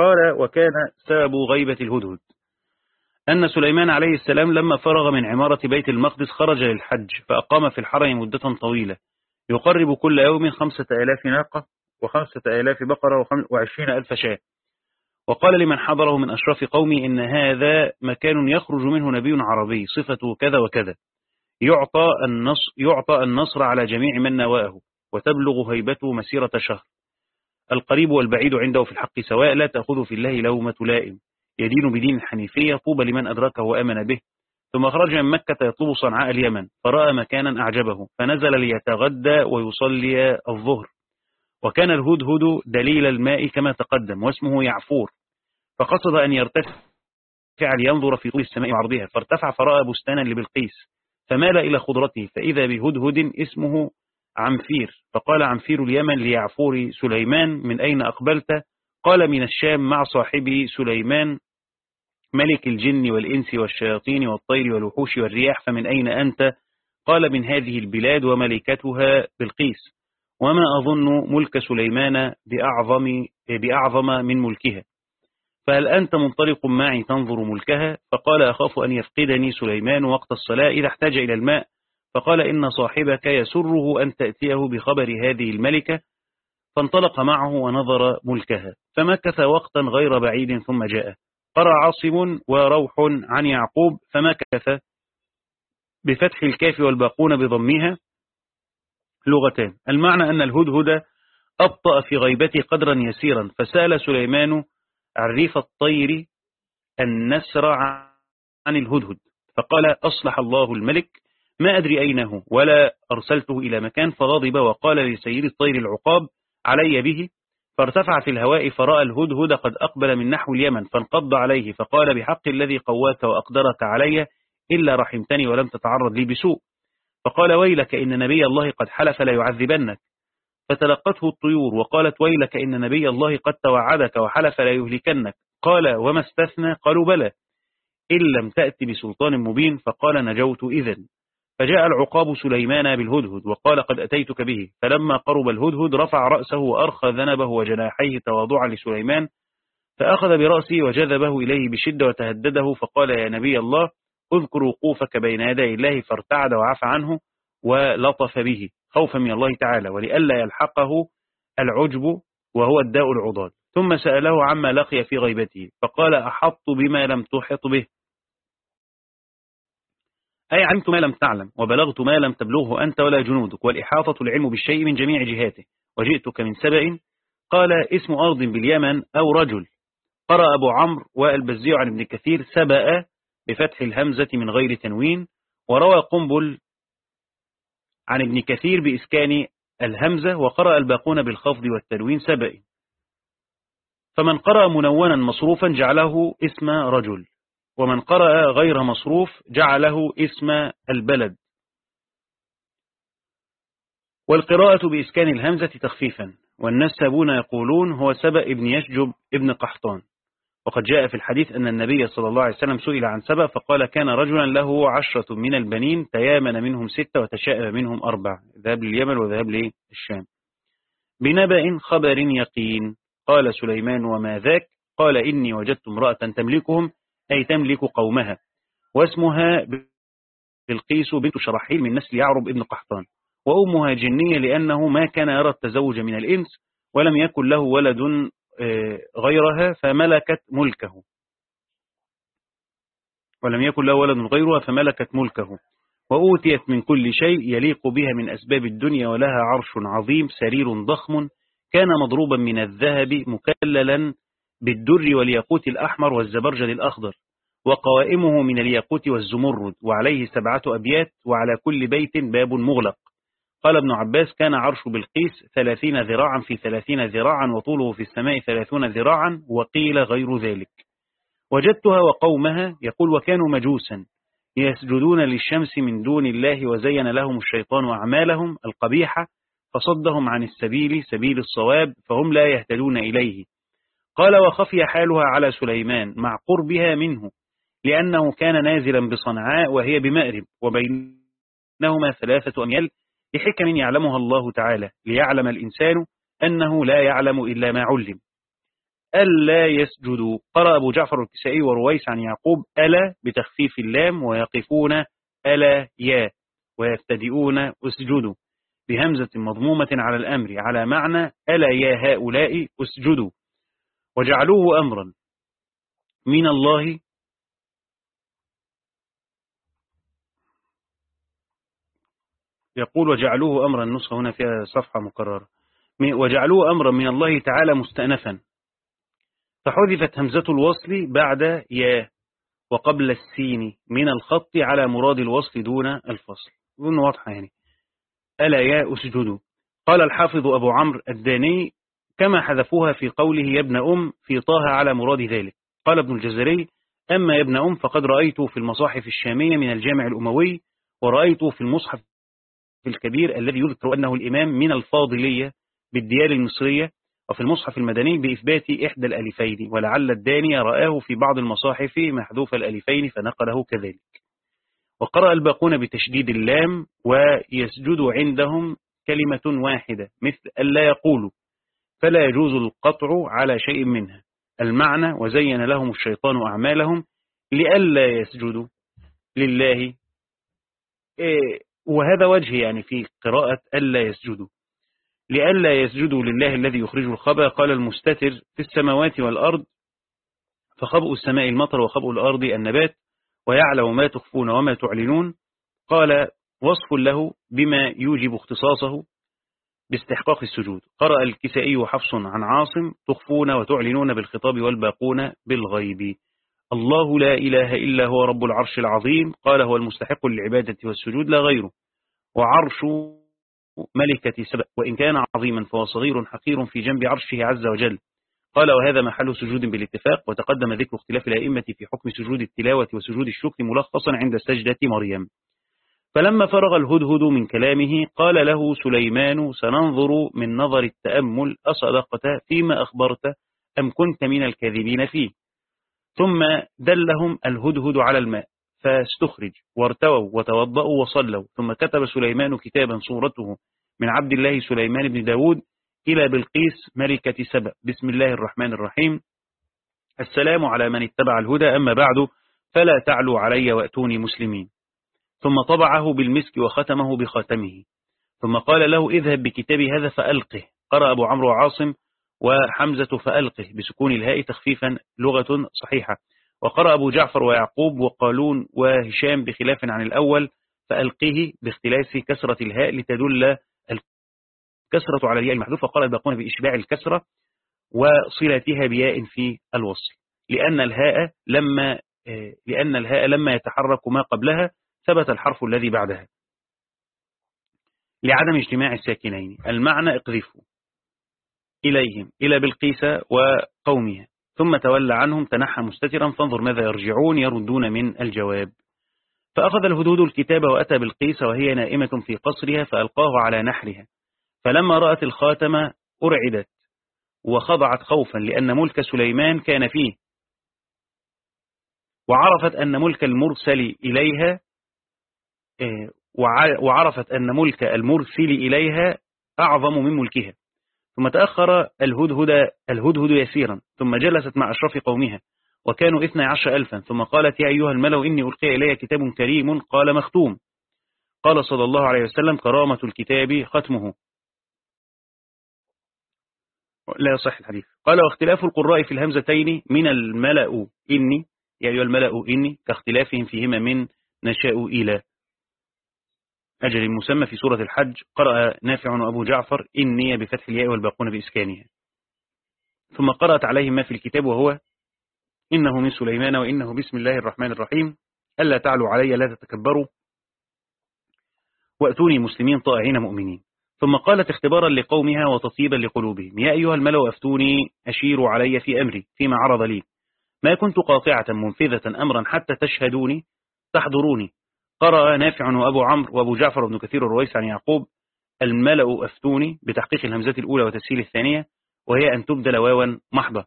[SPEAKER 1] قال وكان سبب غيبة الهدهد. أن سليمان عليه السلام لما فرغ من عمارة بيت المقدس خرج للحج فأقام في الحرم مدة طويلة. يقرب كل يوم خمسة آلاف ناقة وخمسة آلاف بقرة وعشرين ألف شاة. وقال لمن حضره من أشراف قومي إن هذا مكان يخرج منه نبي عربي صفته كذا وكذا. يعطى النصر, يعطى النصر على جميع من نواه وتبلغ هيبته مسيرة شهر. القريب والبعيد عنده في الحق سواء لا تأخذ في الله لومة لائم. يدين بدين الحنيفية طوبى لمن أدركه وآمن به. ثم خرج من مكة يطلب صنعاء اليمن فرأى مكانا أعجبه فنزل ليتغدى ويصلي الظهر. وكان الهدهد دليل الماء كما تقدم واسمه يعفور. فقصد أن يرتفع لينظر في طول السماء وعرضها فارتفع فرأى بستانا لبلقيس فمال إلى خضرته فإذا بهدهد اسمه عمفير. فقال عمفير اليمن ليعفور سليمان من أين أقبلت؟ قال من الشام مع صاحبه سليمان ملك الجن والإنس والشياطين والطير والوحوش والرياح فمن أين أنت؟ قال من هذه البلاد وملكتها بالقيس وما أظن ملك سليمان بأعظم, بأعظم من ملكها. فهل أنت منطلق معي تنظر ملكها؟ فقال أخاف أن يفقدني سليمان وقت الصلاة إذا احتاج إلى الماء فقال إن صاحبك يسره أن تأتيه بخبر هذه الملكة فانطلق معه ونظر ملكها فمكث وقتا غير بعيد ثم جاء. قرأ عاصم وروح عن يعقوب فمكث بفتح الكاف والباقون بضمها لغتان. المعنى أن الهدهد أبطأ في غيبته قدرا يسيرا فسأل سليمان عريف الطير النسر عن الهدهد فقال أصلح الله الملك ما أدري أين هو ولا أرسلته إلى مكان فغضب وقال لسيد الطير العقاب علي به فارتفع في الهواء فرأى الهدهد قد أقبل من نحو اليمن فانقض عليه فقال بحق الذي قواك وأقدرك علي إلا رحمتني ولم تتعرض لي بسوء. فقال ويلك إن نبي الله قد حلف لا يعذبنك فتلقته الطيور وقالت ويلك إن نبي الله قد توعدك وحلف لا يهلكنك قال وما استثنى؟ قالوا بلى. إن لم تأتي بسلطان مبين فقال نجوت إذن. فجاء العقاب سليمان بالهدهد وقال قد أتيتك به. فلما قرب الهدهد رفع رأسه وأرخى ذنبه وجناحيه تواضعا لسليمان فأخذ برأسه وجذبه إليه بشدة وتهدده فقال يا نبي الله اذكر وقوفك بين يدي الله فارتعد وعفى عنه ولطف به خوفا من الله تعالى ولئلا يلحقه العجب وهو الداء العضال ثم سأله عما لقي في غيبته فقال أحط بما لم تحط به. أي علمت ما لم تعلم وبلغت ما لم تبلغه أنت ولا جنودك والإحاطة العلم بالشيء من جميع جهاته. وجئتك من سبأ قال اسم أرض باليمن أو رجل. قرأ أبو عمرو والبزيع عن ابن كثير سبأ بفتح الهمزة من غير تنوين وروى قنبل عن ابن كثير بإسكان الهمزة وقرأ الباقون بالخفض والتنوين سبأ. فمن قرأ منونا مصروفا جعله اسم رجل. ومن قرأ غير مصروف جعله اسم البلد. والقراءة بإسكان الهمزة تخفيفا والنسابون يقولون هو سبأ ابن يشجب ابن قحطان. وقد جاء في الحديث أن النبي صلى الله عليه وسلم سئل عن سبأ فقال كان رجلا له عشرة من البنين تيامن منهم ستة وتشاءم منهم أربع ذهب لليمن وذهب للشام. بنبأ خبر يقين قال سليمان وما ذاك؟ قال إني وجدت امرأة تملكهم أي تملك قومها واسمها بلقيس بنت شرحيل من نسل يعرب ابن قحطان وأمها جنية لأنه ما كان يرى التزوج من الإنس ولم يكن له ولد آه، غيرها فملكت ملكه. ولم يكن له ولد غيرها فملكت ملكه. وأوتيت من كل شيء يليق بها من أسباب الدنيا ولها عرش عظيم سرير ضخم كان مضروبا من الذهب مكللا بالدر والياقوت الأحمر والزبرجد الأخضر وقوائمه من الياقوت والزمرد وعليه سبعة أبيات وعلى كل بيت باب مغلق. قال ابن عباس كان عرش بالقيس ثلاثين ذراعا في ثلاثين ذراعا وطوله في السماء ثلاثون ذراعا وقيل غير ذلك. وجدتها وقومها يقول وكانوا مجوسا يسجدون للشمس من دون الله وزين لهم الشيطان أعمالهم القبيحة فصدهم عن السبيل سبيل الصواب فهم لا يهتدون إليه. قال وخفي حالها على سليمان مع قربها منه لأنه كان نازلا بصنعاء وهي بمأرب وبينهما ثلاثة أميال لحكم يعلمها الله تعالى ليعلم الإنسان أنه لا يعلم إلا ما علم. ألا يسجدوا؟ قرأ أبو جعفر الكسائي ورويس عن يعقوب ألا بتخفيف اللام ويقفون ألا يا ويبتدئون اسجدوا. بهمزة مضمومة على الأمر على معنى ألا يا هؤلاء اسجدوا. وجعلوه أمرا من الله يقول وجعلوه أمرا النسخة هنا فيها صفحة مكررة وجعلوه أمرا من الله تعالى مستأنفا. فحذفت همزة الوصل بعد يا وقبل السين من الخط على مراد الوصل دون الفصل. دون واضحة يعني. ألا يا أسجدوا. قال الحافظ أبو عمرو الداني كما حذفوها في قوله يا ابن أم في طه على مراد ذلك. قال ابن الجزري أما يا ابن أم فقد رأيته في المصاحف الشامية من الجامع الأموي ورأيته في المصحف الكبير الذي يذكر أنه الإمام من الفاضلية بالديار المصرية وفي المصحف المدني بإثبات إحدى الألفين ولعل الداني رآه في بعض المصاحف محذوف الألفين فنقله كذلك. وقرأ الباقون بتشديد اللام ويسجد عندهم كلمة واحدة مثل ألا يقولوا فلا يجوز القطع على شيء منها. المعنى وزين لهم الشيطان أعمالهم لئلا يسجدوا لله. إيه، وهذا وجه يعني في قراءة ألا يسجدوا. لئلا يسجدوا لله الذي يخرج الخبأ. قال المستتر في السماوات والأرض فخبأ السماء المطر وخبأ الأرض النبات ويعلم ما تخفون وما تعلنون. قال وصف له بما يوجب اختصاصه. باستحقاق السجود. قرأ الكسائي وحفص عن عاصم تخفون وتعلنون بالخطاب والباقون بالغيب. الله لا إله إلا هو رب العرش العظيم. قال هو المستحق للعبادة والسجود لا غيره. وعرش ملكة سبأ وإن كان عظيما فهو صغير حقير في جنب عرشه عز وجل. قال وهذا محل سجود بالاتفاق وتقدم ذكر اختلاف الأئمة في حكم سجود التلاوة وسجود الشكر ملخصا عند سجدة مريم. فلما فرغ الهدهد من كلامه قال له سليمان سننظر من نظر التأمل أصدقت فيما أخبرت أم كنت من الكاذبين فيه؟ ثم دلهم الهدهد على الماء فاستخرج وارتووا وتوضأوا وصلوا. ثم كتب سليمان كتابا صورته من عبد الله سليمان بن داود إلى بلقيس ملكة سبأ. بسم الله الرحمن الرحيم. السلام على من اتبع الهدى أما بعد فلا تعلوا علي وأتوني مسلمين. ثم طبعه بالمسك وختمه بخاتمه. ثم قال له اذهب بكتابي هذا فألقه. قرأ أبو عمرو عاصم وحمزة فألقه. بسكون الهاء تخفيفا لغة صحيحة. وقرأ أبو جعفر ويعقوب وقالون وهشام بخلاف عن الأول فألقه باختلاف كسرة الهاء لتدل الكسرة على الياء المحذوفة وقال الباقون بإشباع الكسرة وصلتها بياء في الوصل. لأن الهاء لما لأن الهاء لما يتحرك ما قبلها ثبت الحرف الذي بعدها. لعدم اجتماع الساكنين. المعنى اقذفوا. إليهم. إلى بلقيس وقومها. ثم تولى عنهم تنحى مستترا فانظر ماذا يرجعون يردون من الجواب. فأخذ الهدود الكتاب وأتى بالقيس وهي نائمة في قصرها فألقاه على نحرها. فلما رأت الخاتم أرعدت. وخضعت خوفا لأن ملك سليمان كان فيه. وعرفت أن ملك المرسل إليها وعرفت أن ملك المرسل إليها أعظم من ملكها. ثم تأخر الهدهد, الهدهد يسيرا ثم جلست مع أشرف قومها وكانوا اثنى عشر ألفا ثم قالت يا أيها الملو إني ألقي إلي كتاب كريم قال مختوم. قال صلى الله عليه وسلم كرامة الكتاب ختمه. لا يصح الحديث. قال واختلاف القراء في الهمزتين من الملأ إني يا أيها الملأ إني كاختلافهم فيهما من نشاء إلى. أجل المسمى في سورة الحج. قرأ نافع وأبو جعفر إني بفتح الياء والباقون بإسكانها. ثم قرأت عليهم ما في الكتاب وهو إنه من سليمان وإنه بسم الله الرحمن الرحيم. ألا تعلوا علي لا تتكبروا. وأتوني مسلمين طائعين مؤمنين. ثم قالت اختبارا لقومها وتطيبا لقلوبهم. يا أيها الملو أفتوني أشيروا علي في أمري فيما عرض لي. ما كنت قاطعة منفذة أمرا حتى تشهدوني تحضروني. قرأ نافع وأبو عمرو وأبو جعفر بن كثير الرويس عن يعقوب الملأ أفتوني بتحقيق الهمزة الأولى وتسهيل الثانية وهي أن تبدل واوا محضة.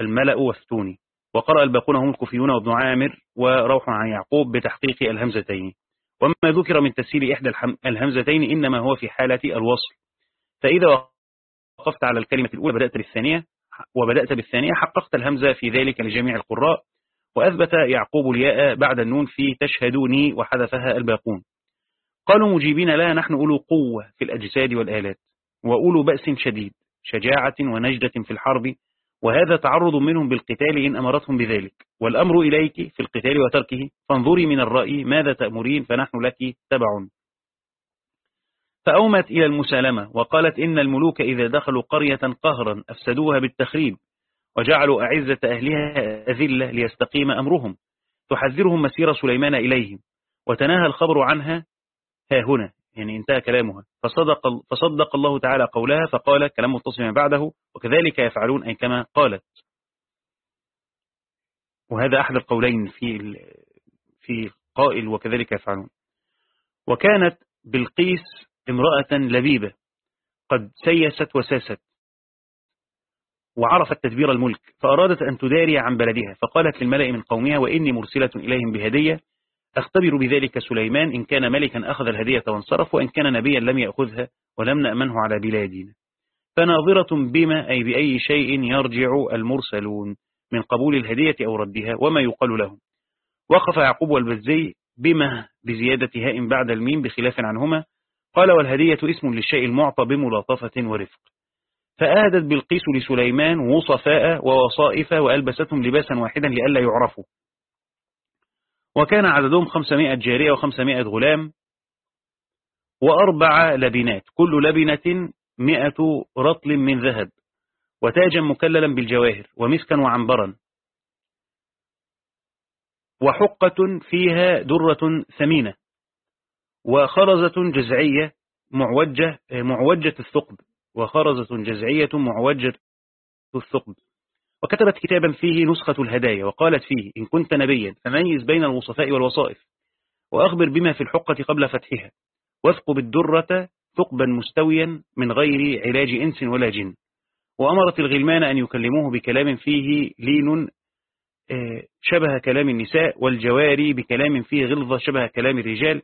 [SPEAKER 1] الملأ أفتوني. وقرأ الباقون هم الكوفيون وابن عامر وروح عن يعقوب بتحقيق الهمزتين. وما ذكر من تسهيل إحدى الهمزتين إنما هو في حالة الوصل. فإذا وقفت على الكلمة الأولى بدأت بالثانية وبدأت بالثانية حققت الهمزة في ذلك لجميع القراء. وأثبت يعقوب الياء بعد النون في تشهدوني وحذفها الباقون. قالوا مجيبين لا نحن أولو قوة في الأجساد والآلات وأولو بأس شديد شجاعة ونجدة في الحرب وهذا تعرض منهم بالقتال إن أمرتهم بذلك. والأمر إليك في القتال وتركه فانظري من الرأي ماذا تأمرين فنحن لك تبع فأومت إلى المسالمة وقالت إن الملوك إذا دخلوا قرية قهرا أفسدوها بالتخريب وجعلوا أعزة أهلها أذلة ليستقيم أمرهم. تحذرهم مسير سليمان إليهم. وتناهى الخبر عنها ها هنا يعني انتهى كلامها. فصدق, فصدق الله تعالى قولها فقال كلام متصل بعده وكذلك يفعلون أي كما قالت. وهذا أحد القولين في في قائل وكذلك يفعلون. وكانت بالقيس امرأة لبيبة قد سيست وساست. وعرفت تدبير الملك فأرادت أن تداري عن بلدها فقالت للملأ من قومها وإني مرسلة إليهم بهدية أختبر بذلك سليمان إن كان ملكا أخذ الهدية وانصرف وإن كان نبيا لم يأخذها ولم نأمنه على بلادنا. فناظرة بما أي بأي شيء يرجع المرسلون من قبول الهدية أو ردها وما يقال لهم. وقف يعقوب والبزي بما بزيادة هاء بعد الميم بخلاف عنهما قال والهدية اسم للشيء المعطى بملاطفة ورفق. فآهدت بالقيس لسليمان وصفاء ووصائف وألبستهم لباسا واحدا لئلا يعرفوا. وكان عددهم 500 جارية و500 غلام وأربع لبنات كل لبنة مئة رطل من ذهب وتاجا مكللا بالجواهر ومسكا وعنبرا. وحقة فيها درة ثمينة وخرزة جزعية معوجة معوجة الثقب. وخرزة جزعية معوجة الثقب. وكتبت كتابا فيه نسخة الهدايا وقالت فيه إن كنت نبيا فميز بين الوصفاء والوصائف وأخبر بما في الحقة قبل فتحها. واثقب الدرة ثقبا مستويا من غير علاج إنس ولا جن. وأمرت الغلمان أن يكلموه بكلام فيه لين آه، شبه كلام النساء والجواري بكلام فيه غلظة شبه كلام الرجال.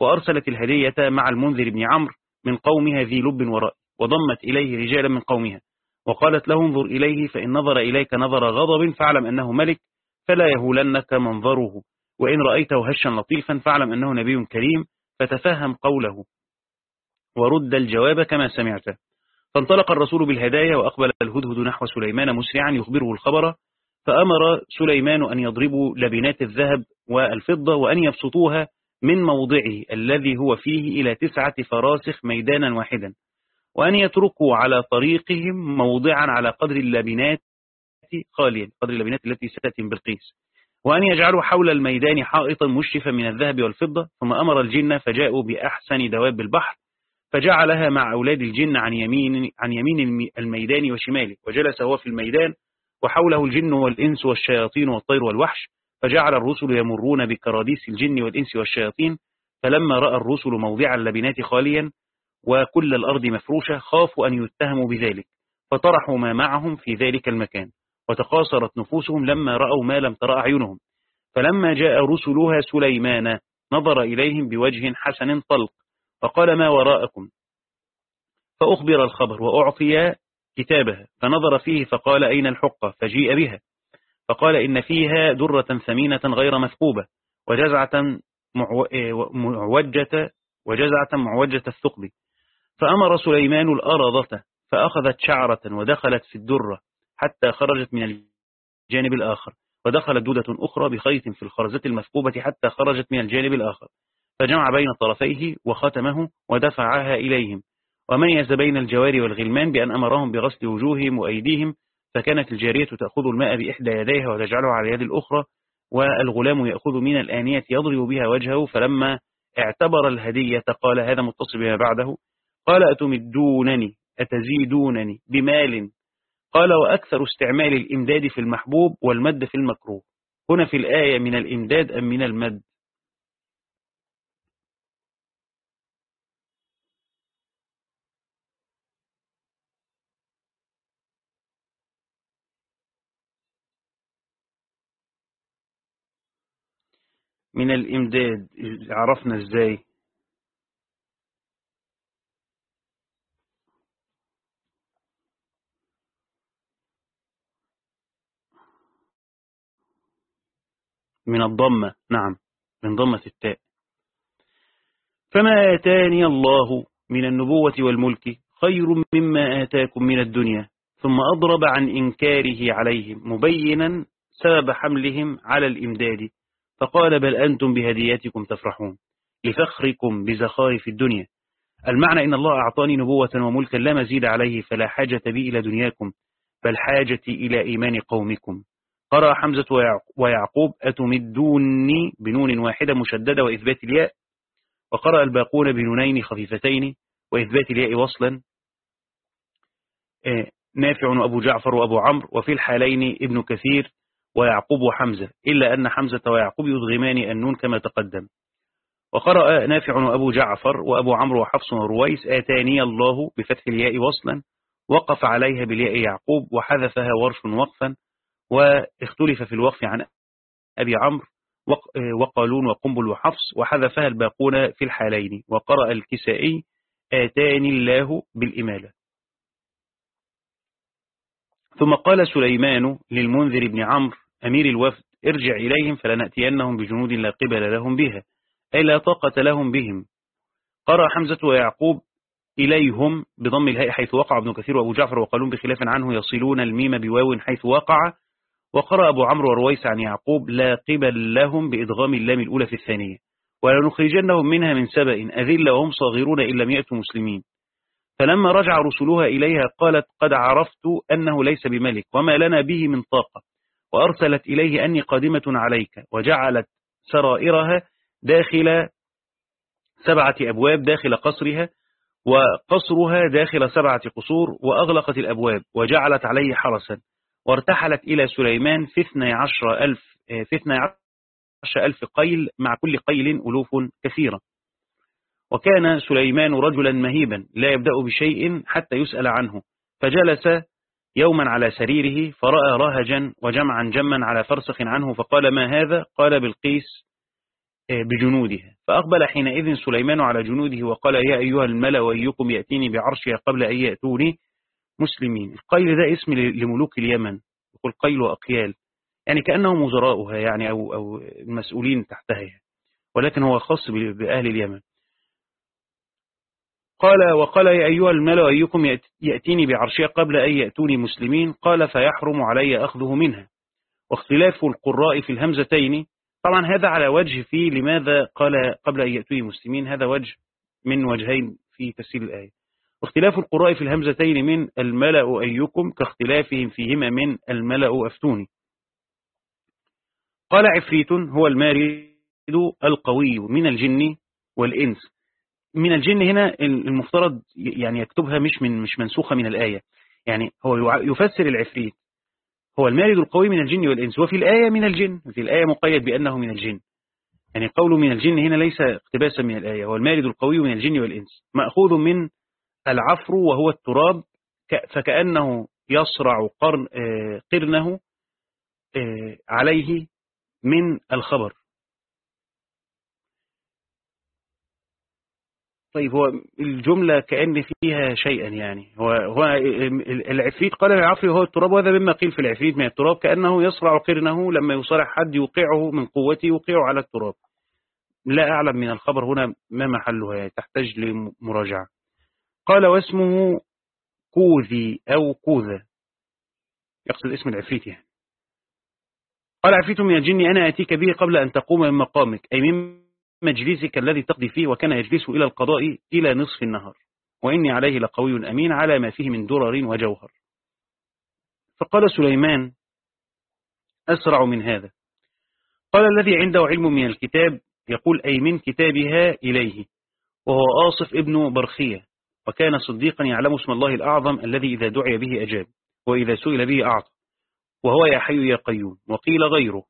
[SPEAKER 1] وأرسلت الهدية مع المنذر بن عمرو من قومها ذي لب وراء وضمت إليه رجالا من قومها وقالت له انظر إليه فإن نظر إليك نظر غضب فاعلم أنه ملك فلا يهولنك منظره وإن رأيته هشا لطيفا فاعلم أنه نبي كريم فتفهم قوله. ورد الجواب كما سمعته فانطلق الرسول بالهدايا وأقبل الهدهد نحو سليمان مسرعا يخبره الخبر فأمر سليمان أن يضربوا لبنات الذهب والفضة وأن يبسطوها من موضعه الذي هو فيه إلى تسعة فراسخ ميدانا واحدا. وأن يتركوا على طريقهم موضعا على قدر اللبنات خاليا قدر اللبنات التي ستتم بالقيس وأن يجعلوا حول الميدان حائطا مشرفا من الذهب والفضة ثم أمر الجن فجاءوا بأحسن دواب البحر فجعلها مع أولاد الجن عن يمين, عن يمين الميدان وشماله. وجلس هو في الميدان وحوله الجن والإنس والشياطين والطير والوحش فجعل الرسل يمرون بكراديس الجن والإنس والشياطين فلما رأى الرسل موضع اللبنات خاليا وكل الأرض مفروشة خافوا أن يتهموا بذلك فطرحوا ما معهم في ذلك المكان وتقاصرت نفوسهم لما رأوا ما لم ترى أعينهم. فلما جاء رسلها سليمان نظر إليهم بوجه حسن طلق فقال ما وراءكم؟ فأخبر الخبر وأعطي كتابها فنظر فيه فقال أين الحقة فجيء بها. فقال إن فيها درة ثمينة غير مثقوبة وجزعة معوجة وجزعة معوجة الثقب. فأمر سليمان الأرضة فأخذت شعرة ودخلت في الدرة حتى خرجت من الجانب الآخر ودخلت دودة أخرى بخيط في الخرزة المثقوبة حتى خرجت من الجانب الآخر. فجمع بين طرفيه وختمه ودفعها إليهم. وميز بين الجوار والغلمان بأن أمرهم بغسل وجوههم وأيديهم فكانت الجارية تأخذ الماء بإحدى يديها وتجعله على يد الأخرى والغلام يأخذ من الآنية يضرب بها وجهه فلما اعتبر الهدية قال هذا متصل بما بعده. قال أتمدونني؟ أتزيدونني بمال؟ قال وأكثر استعمال الإمداد في المحبوب والمد في المكروه. هنا في الآية من الإمداد أم من المد؟ من الإمداد عرفنا إزاي؟ من الضمة. نعم من ضمة التاء. فما آتاني الله من النبوة والملك خير مما آتاكم من الدنيا ثم أضرب عن إنكاره عليهم مبينا سبب حملهم على الإمداد. فقال بل أنتم بهدياتكم تفرحون لفخركم بزخارف الدنيا. المعنى إن الله أعطاني نبوة وملكا لا مزيد عليه فلا حاجة بي إلى دنياكم بل حاجتي إلى إيمان قومكم. قرأ حمزة ويعقوب أتمدوني بنون واحدة مشددة وإثبات الياء؟ وقرأ الباقون بنونين خفيفتين وإثبات الياء وصلا؟ آه، نافع وأبو جعفر وأبو عمرو وفي الحالين ابن كثير ويعقوب وحمزة إلا أن حمزة ويعقوب يضغمان النون كما تقدم. وقرأ نافع وأبو جعفر وأبو عمرو وحفص ورويس آتاني الله بفتح الياء وصلا وقف عليها بالياء يعقوب وحذفها ورش وقفا واختلف في الوقف عن أبي عمرو وقالون وقنبل وحفص وحذفها الباقون في الحالين وقرأ الكسائي آتاني الله بالإمالة. ثم قال سليمان للمنذر بن عمرو أمير الوفد ارجع إليهم فلنأتينهم بجنود لا قبل لهم بها أي لا طاقة لهم بهم. قرأ حمزة ويعقوب إليهم بضم الهاء حيث وقع ابن كثير وأبو جعفر وقالون بخلاف عنه يصلون الميم بواو حيث وقع وقرأ أبو عمرو ورويس عن يعقوب لا قبل لهم بإدغام اللام الأولى في الثانية ولنخرجنهم منها من سبأ أذل وهم صاغرون إن لم يأتوا مسلمين. فلما رجع رسلها إليها قالت قد عرفت أنه ليس بملك وما لنا به من طاقة وأرسلت إليه أني قادمة عليك وجعلت سرائرها داخل سبعة أبواب داخل قصرها وقصرها داخل سبعة قصور وأغلقت الأبواب وجعلت عليه حرسا. وارتحلت إلى سليمان في 12 ألف, في 12 ألف قيل مع كل قيل ألوف كثيرة. وكان سليمان رجلا مهيبا لا يبدأ بشيء حتى يسأل عنه. فجلس يوما على سريره فرأى رهجا وجمعا جما على فرسخ عنه فقال ما هذا؟ قال بالقيس آه، بجنودها فأقبل حينئذ سليمان على جنوده وقال يا أيها الملأ وأيكم يأتيني بعرشها قبل أن يأتوني. مسلمين. القيل ده اسم لملوك اليمن. يقول قيل وأقيال. يعني كأنهم وزراؤها يعني أو, أو المسؤولين تحتها ولكن هو خاص بأهل اليمن. قال وقال يا أيها الملأ أيكم يأتيني بعرشها قبل أن يأتوني مسلمين. قال فيحرم علي أخذه منها. واختلاف القراء في الهمزتين. طبعا هذا على وجه في لماذا قال قبل أن يأتوني مسلمين. هذا وجه من وجهين في تفسير الآية. واختلاف القراء في الهمزتين من الملأ أيكم كاختلافهم فيهما من الملأ أفتوني. قال عفريت هو المارد القوي من الجن والإنس. من الجن هنا المفترض يعني يكتبها مش من مش منسوخة من الآية. يعني هو يفسر العفريت. هو المارد القوي من الجن والإنس وفي الآية من الجن. في الآية مقيد بأنه من الجن. يعني قوله من الجن هنا ليس اقتباسا من الآية. هو المارد القوي من الجن والإنس. مأخوذ من العفر وهو التراب فكأنه يصرع قرن آه، قرنه آه، عليه من الخبر. طيب هو الجملة كأن فيها شيئا يعني. هو, هو العفريت قال العفري هو التراب وهذا مما قيل في العفريت من التراب كأنه يصرع قرنه لما يصارع حد يوقعه من قوته يوقعه على التراب. لا أعلم من الخبر هنا ما محلها يعني تحتاج لمراجعة. قال واسمه كوذي أو كوذا يقصد اسم العفريت يعني. قال عفريت من الجن أنا أتيك به قبل أن تقوم من مقامك أي من مجلسك الذي تقضي فيه وكان يجلس إلى القضاء إلى نصف النهار وإني عليه لقوي أمين على ما فيه من درر وجوهر. فقال سليمان أسرع من هذا. قال الذي عنده علم من الكتاب يقول أي من كتابها إليه وهو آصف ابن برخية. وكان صديقا يعلم اسم الله الأعظم الذي إذا دعي به أجاب وإذا سئل به أعطى وهو يا حي يا قيوم وقيل غيره.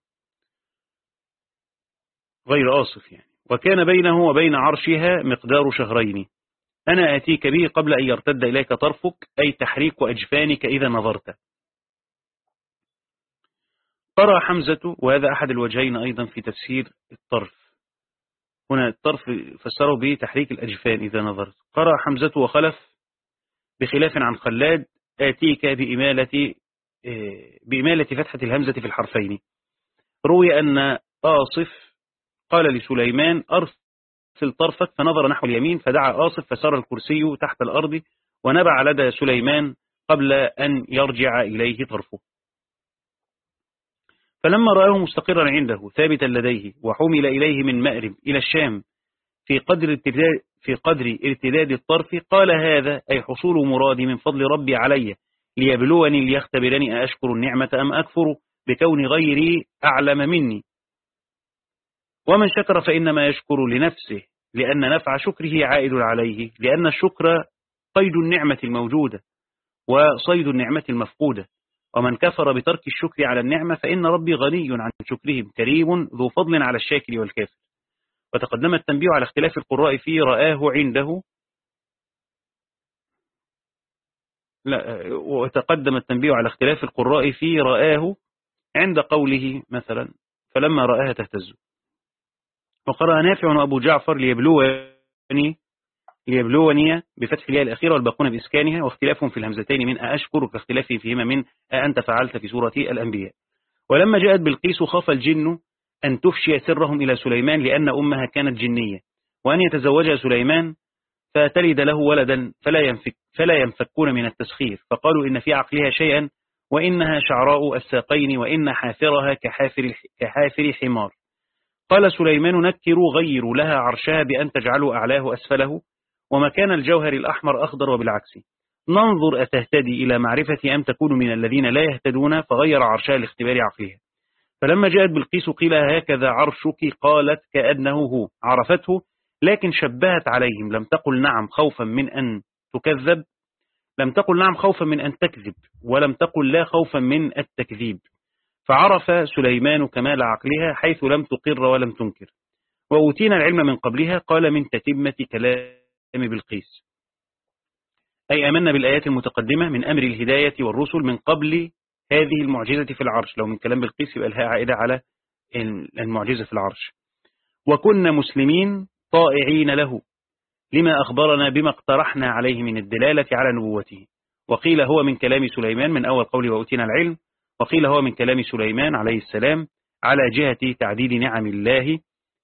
[SPEAKER 1] غير آصف يعني. وكان بينه وبين عرشها مقدار شهرين. أنا آتيك به قبل أن يرتد إليك طرفك أي تحريك أجفانك إذا نظرت. قرأ حمزة وهذا أحد الوجهين أيضا في تفسير الطرف. هنا الطرف فسره به تحريك الأجفان إذا نظرت. قرأ حمزة وخلف بخلاف عن خلاد آتيك بإمالة, آه، بإمالة فتحة الهمزة في الحرفين. روي أن آصف قال لسليمان أرسل طرفك فنظر نحو اليمين فدعا آصف فسار الكرسي تحت الأرض ونبع لدى سليمان قبل أن يرجع إليه طرفه. فلما رآه مستقرا عنده ثابتا لديه وحمل إليه من مأرب إلى الشام في قدر ارتداد, في قدر ارتداد الطرف قال هذا أي حصول مرادي من فضل ربي علي ليبلوني ليختبرني أشكر النعمة أم أكفر؟ بكون غيري أعلم مني. ومن شكر فإنما يشكر لنفسه لأن نفع شكره عائد عليه لأن الشكر قيد النعمة الموجودة وصيد النعمة المفقودة. ومن كفر بترك الشكر على النعمة فإن ربي غني عن شكرهم كريم ذو فضل على الشاكر والكافر. وتقدم التنبيه على اختلاف القراء فيه رآه عنده. لا وتقدم التنبيه على اختلاف القراء فيه رآه عند قوله مثلا فلما رآها تهتز. وقرأ نافع وأبو جعفر ليبلوني ليبلوني بفتح الياء الأخيرة والباقون بإسكانها واختلافهم في الهمزتين من أأشكر كاختلافهم فيهما من أأنت فعلت في سورة الأنبياء. ولما جاءت بالقيس خاف الجن أن تفشي سرهم إلى سليمان لأن أمها كانت جنية. وأن يتزوجها سليمان فتلد له ولدا فلا, ينفك فلا ينفكون من التسخير. فقالوا إن في عقلها شيئا وإنها شعراء الساقين وإن حافرها كحافر, كحافر حمار. قال سليمان نكروا غيروا لها عرشها بأن تجعلوا أعلاه أسفله. ومكان الجوهر الأحمر أخضر وبالعكس. ننظر أتهتدي إلى معرفة أم تكون من الذين لا يهتدون؟ فغير عرشها لاختبار عقلها. فلما جاءت بالقيس قيل هكذا عرشك؟ قالت كأنه هو. عرفته لكن شبهت عليهم. لم تقل نعم خوفا من أن تكذب. لم تقل نعم خوفا من أن تكذب ولم تقل لا خوفا من التكذيب. فعرف سليمان كمال عقلها حيث لم تقر ولم تنكر. وأوتينا العلم من قبلها قال من تتمة كلام بالقيس. أي أمنا بالآيات المتقدمة من أمر الهداية والرسل من قبل هذه المعجزة في العرش. لو من كلام بالقيس يبقى لها عائدة على المعجزة في العرش. وكنا مسلمين طائعين له. لما أخبرنا بما اقترحنا عليه من الدلالة على نبوته. وقيل هو من كلام سليمان من أول قول وأوتينا العلم. وقيل هو من كلام سليمان عليه السلام على جهة تعديد نعم الله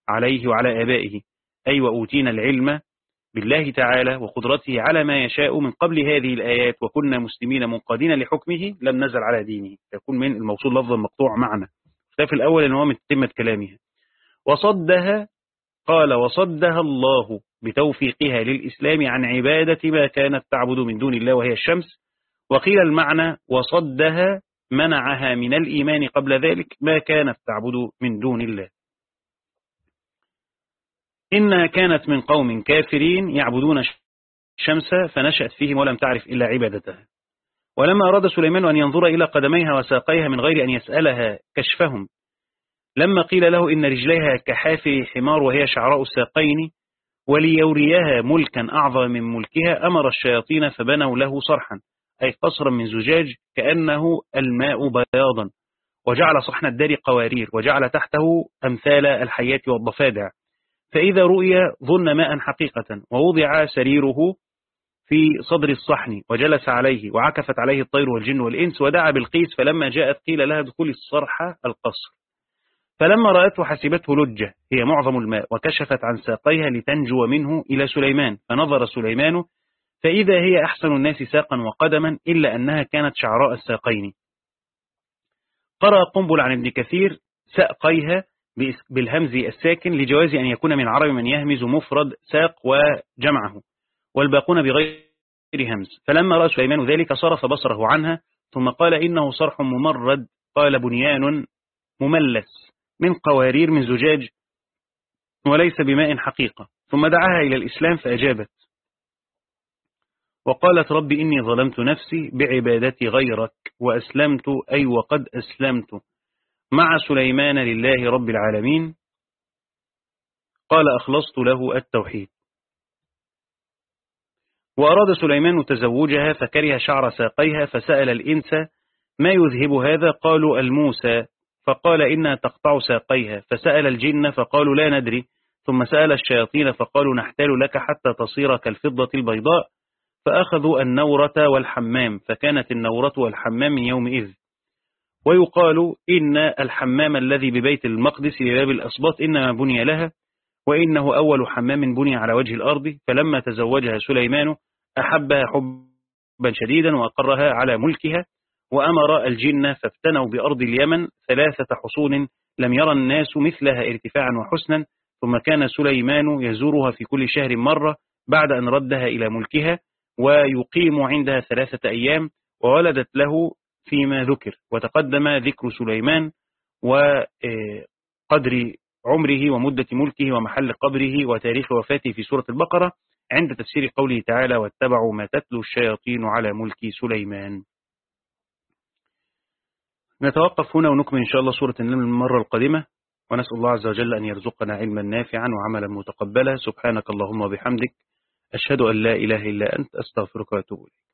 [SPEAKER 1] عليه وعلى آبائه. أي وأوتينا العلم بالله تعالى وقدرته على ما يشاء من قبل هذه الآيات وكنا مسلمين منقادين لحكمه لم نزل على دينه. يكون من الموصول لفظا مقطوع معنا. في الأول أنه من تتمة كلامها. وصدها قال وصدها الله بتوفيقها للإسلام عن عبادة ما كانت تعبد من دون الله وهي الشمس. وقيل المعنى وصدها منعها من الإيمان قبل ذلك ما كانت تعبد من دون الله إنها كانت من قوم كافرين يعبدون الشمس فنشأت فيهم ولم تعرف إلا عبادتها. ولما أراد سليمان أن ينظر إلى قدميها وساقيها من غير أن يسألها كشفهم لما قيل له إن رجليها كحافر حمار وهي شعراء الساقين وليوريها ملكا أعظم من ملكها أمر الشياطين فبنوا له صرحا أي قصرا من زجاج كأنه الماء بياضا وجعل صحن الدار قوارير وجعل تحته أمثال الحيات والضفادع. فإذا رؤي ظن ماء حقيقة ووضع سريره في صدر الصحن وجلس عليه وعكفت عليه الطير والجن والإنس ودعا بالقيس فلما جاءت قيل لها دخول الصرح القصر. فلما رأته حسبته لجة هي معظم الماء وكشفت عن ساقيها لتنجو منه إلى سليمان فنظر سليمان فإذا هي أحسن الناس ساقا وقدما إلا أنها كانت شعراء الساقين. قرأ قنبل عن ابن كثير ساقيها بالهمز الساكن لجواز أن يكون من عرب من يهمز مفرد ساق وجمعه والباقون بغير همز. فلما رأى سليمان ذلك صرف بصره عنها ثم قال إنه صرح ممرد قال بنيان مملس من قوارير من زجاج وليس بماء حقيقة. ثم دعاها إلى الإسلام فأجابت وقالت رب إني ظلمت نفسي بعبادتي غيرك وأسلمت أي وقد أسلمت. مع سليمان لله رب العالمين. قال أخلصت له التوحيد. وأراد سليمان تزوجها فكره شعر ساقيها فسأل الإنس ما يذهب هذا؟ قالوا الموسى. فقال إنها تقطع ساقيها. فسأل الجن فقالوا لا ندري. ثم سأل الشياطين فقالوا نحتال لك حتى تصير كالفضة البيضاء. فأخذوا النورة والحمام. فكانت النورة والحمام يومئذ. ويقال إن الحمام الذي ببيت المقدس لباب الأصباط إنما بني لها وإنه أول حمام بني على وجه الأرض فلما تزوجها سليمان أحبها حبا شديدا وأقرها على ملكها وأمر الجن فافتنوا بأرض اليمن ثلاثة حصون لم يرى الناس مثلها ارتفاعا وحسنا ثم كان سليمان يزورها في كل شهر مرة بعد أن ردها إلى ملكها ويقيم عندها ثلاثة أيام وولدت له فيما ذكر. وتقدم ذكر سليمان وقدر عمره ومدة ملكه ومحل قبره وتاريخ وفاته في سورة البقرة عند تفسير قوله تعالى واتبعوا ما تتلو الشياطين على ملك سليمان. نتوقف هنا ونكمل إن شاء الله سورة النمل المرة القادمة. ونسأل الله عز وجل أن يرزقنا علما نافعا وعملا متقبلا. سبحانك اللهم وبحمدك. أشهد أن لا إله إلا أنت. أستغفرك وأتوب إليك.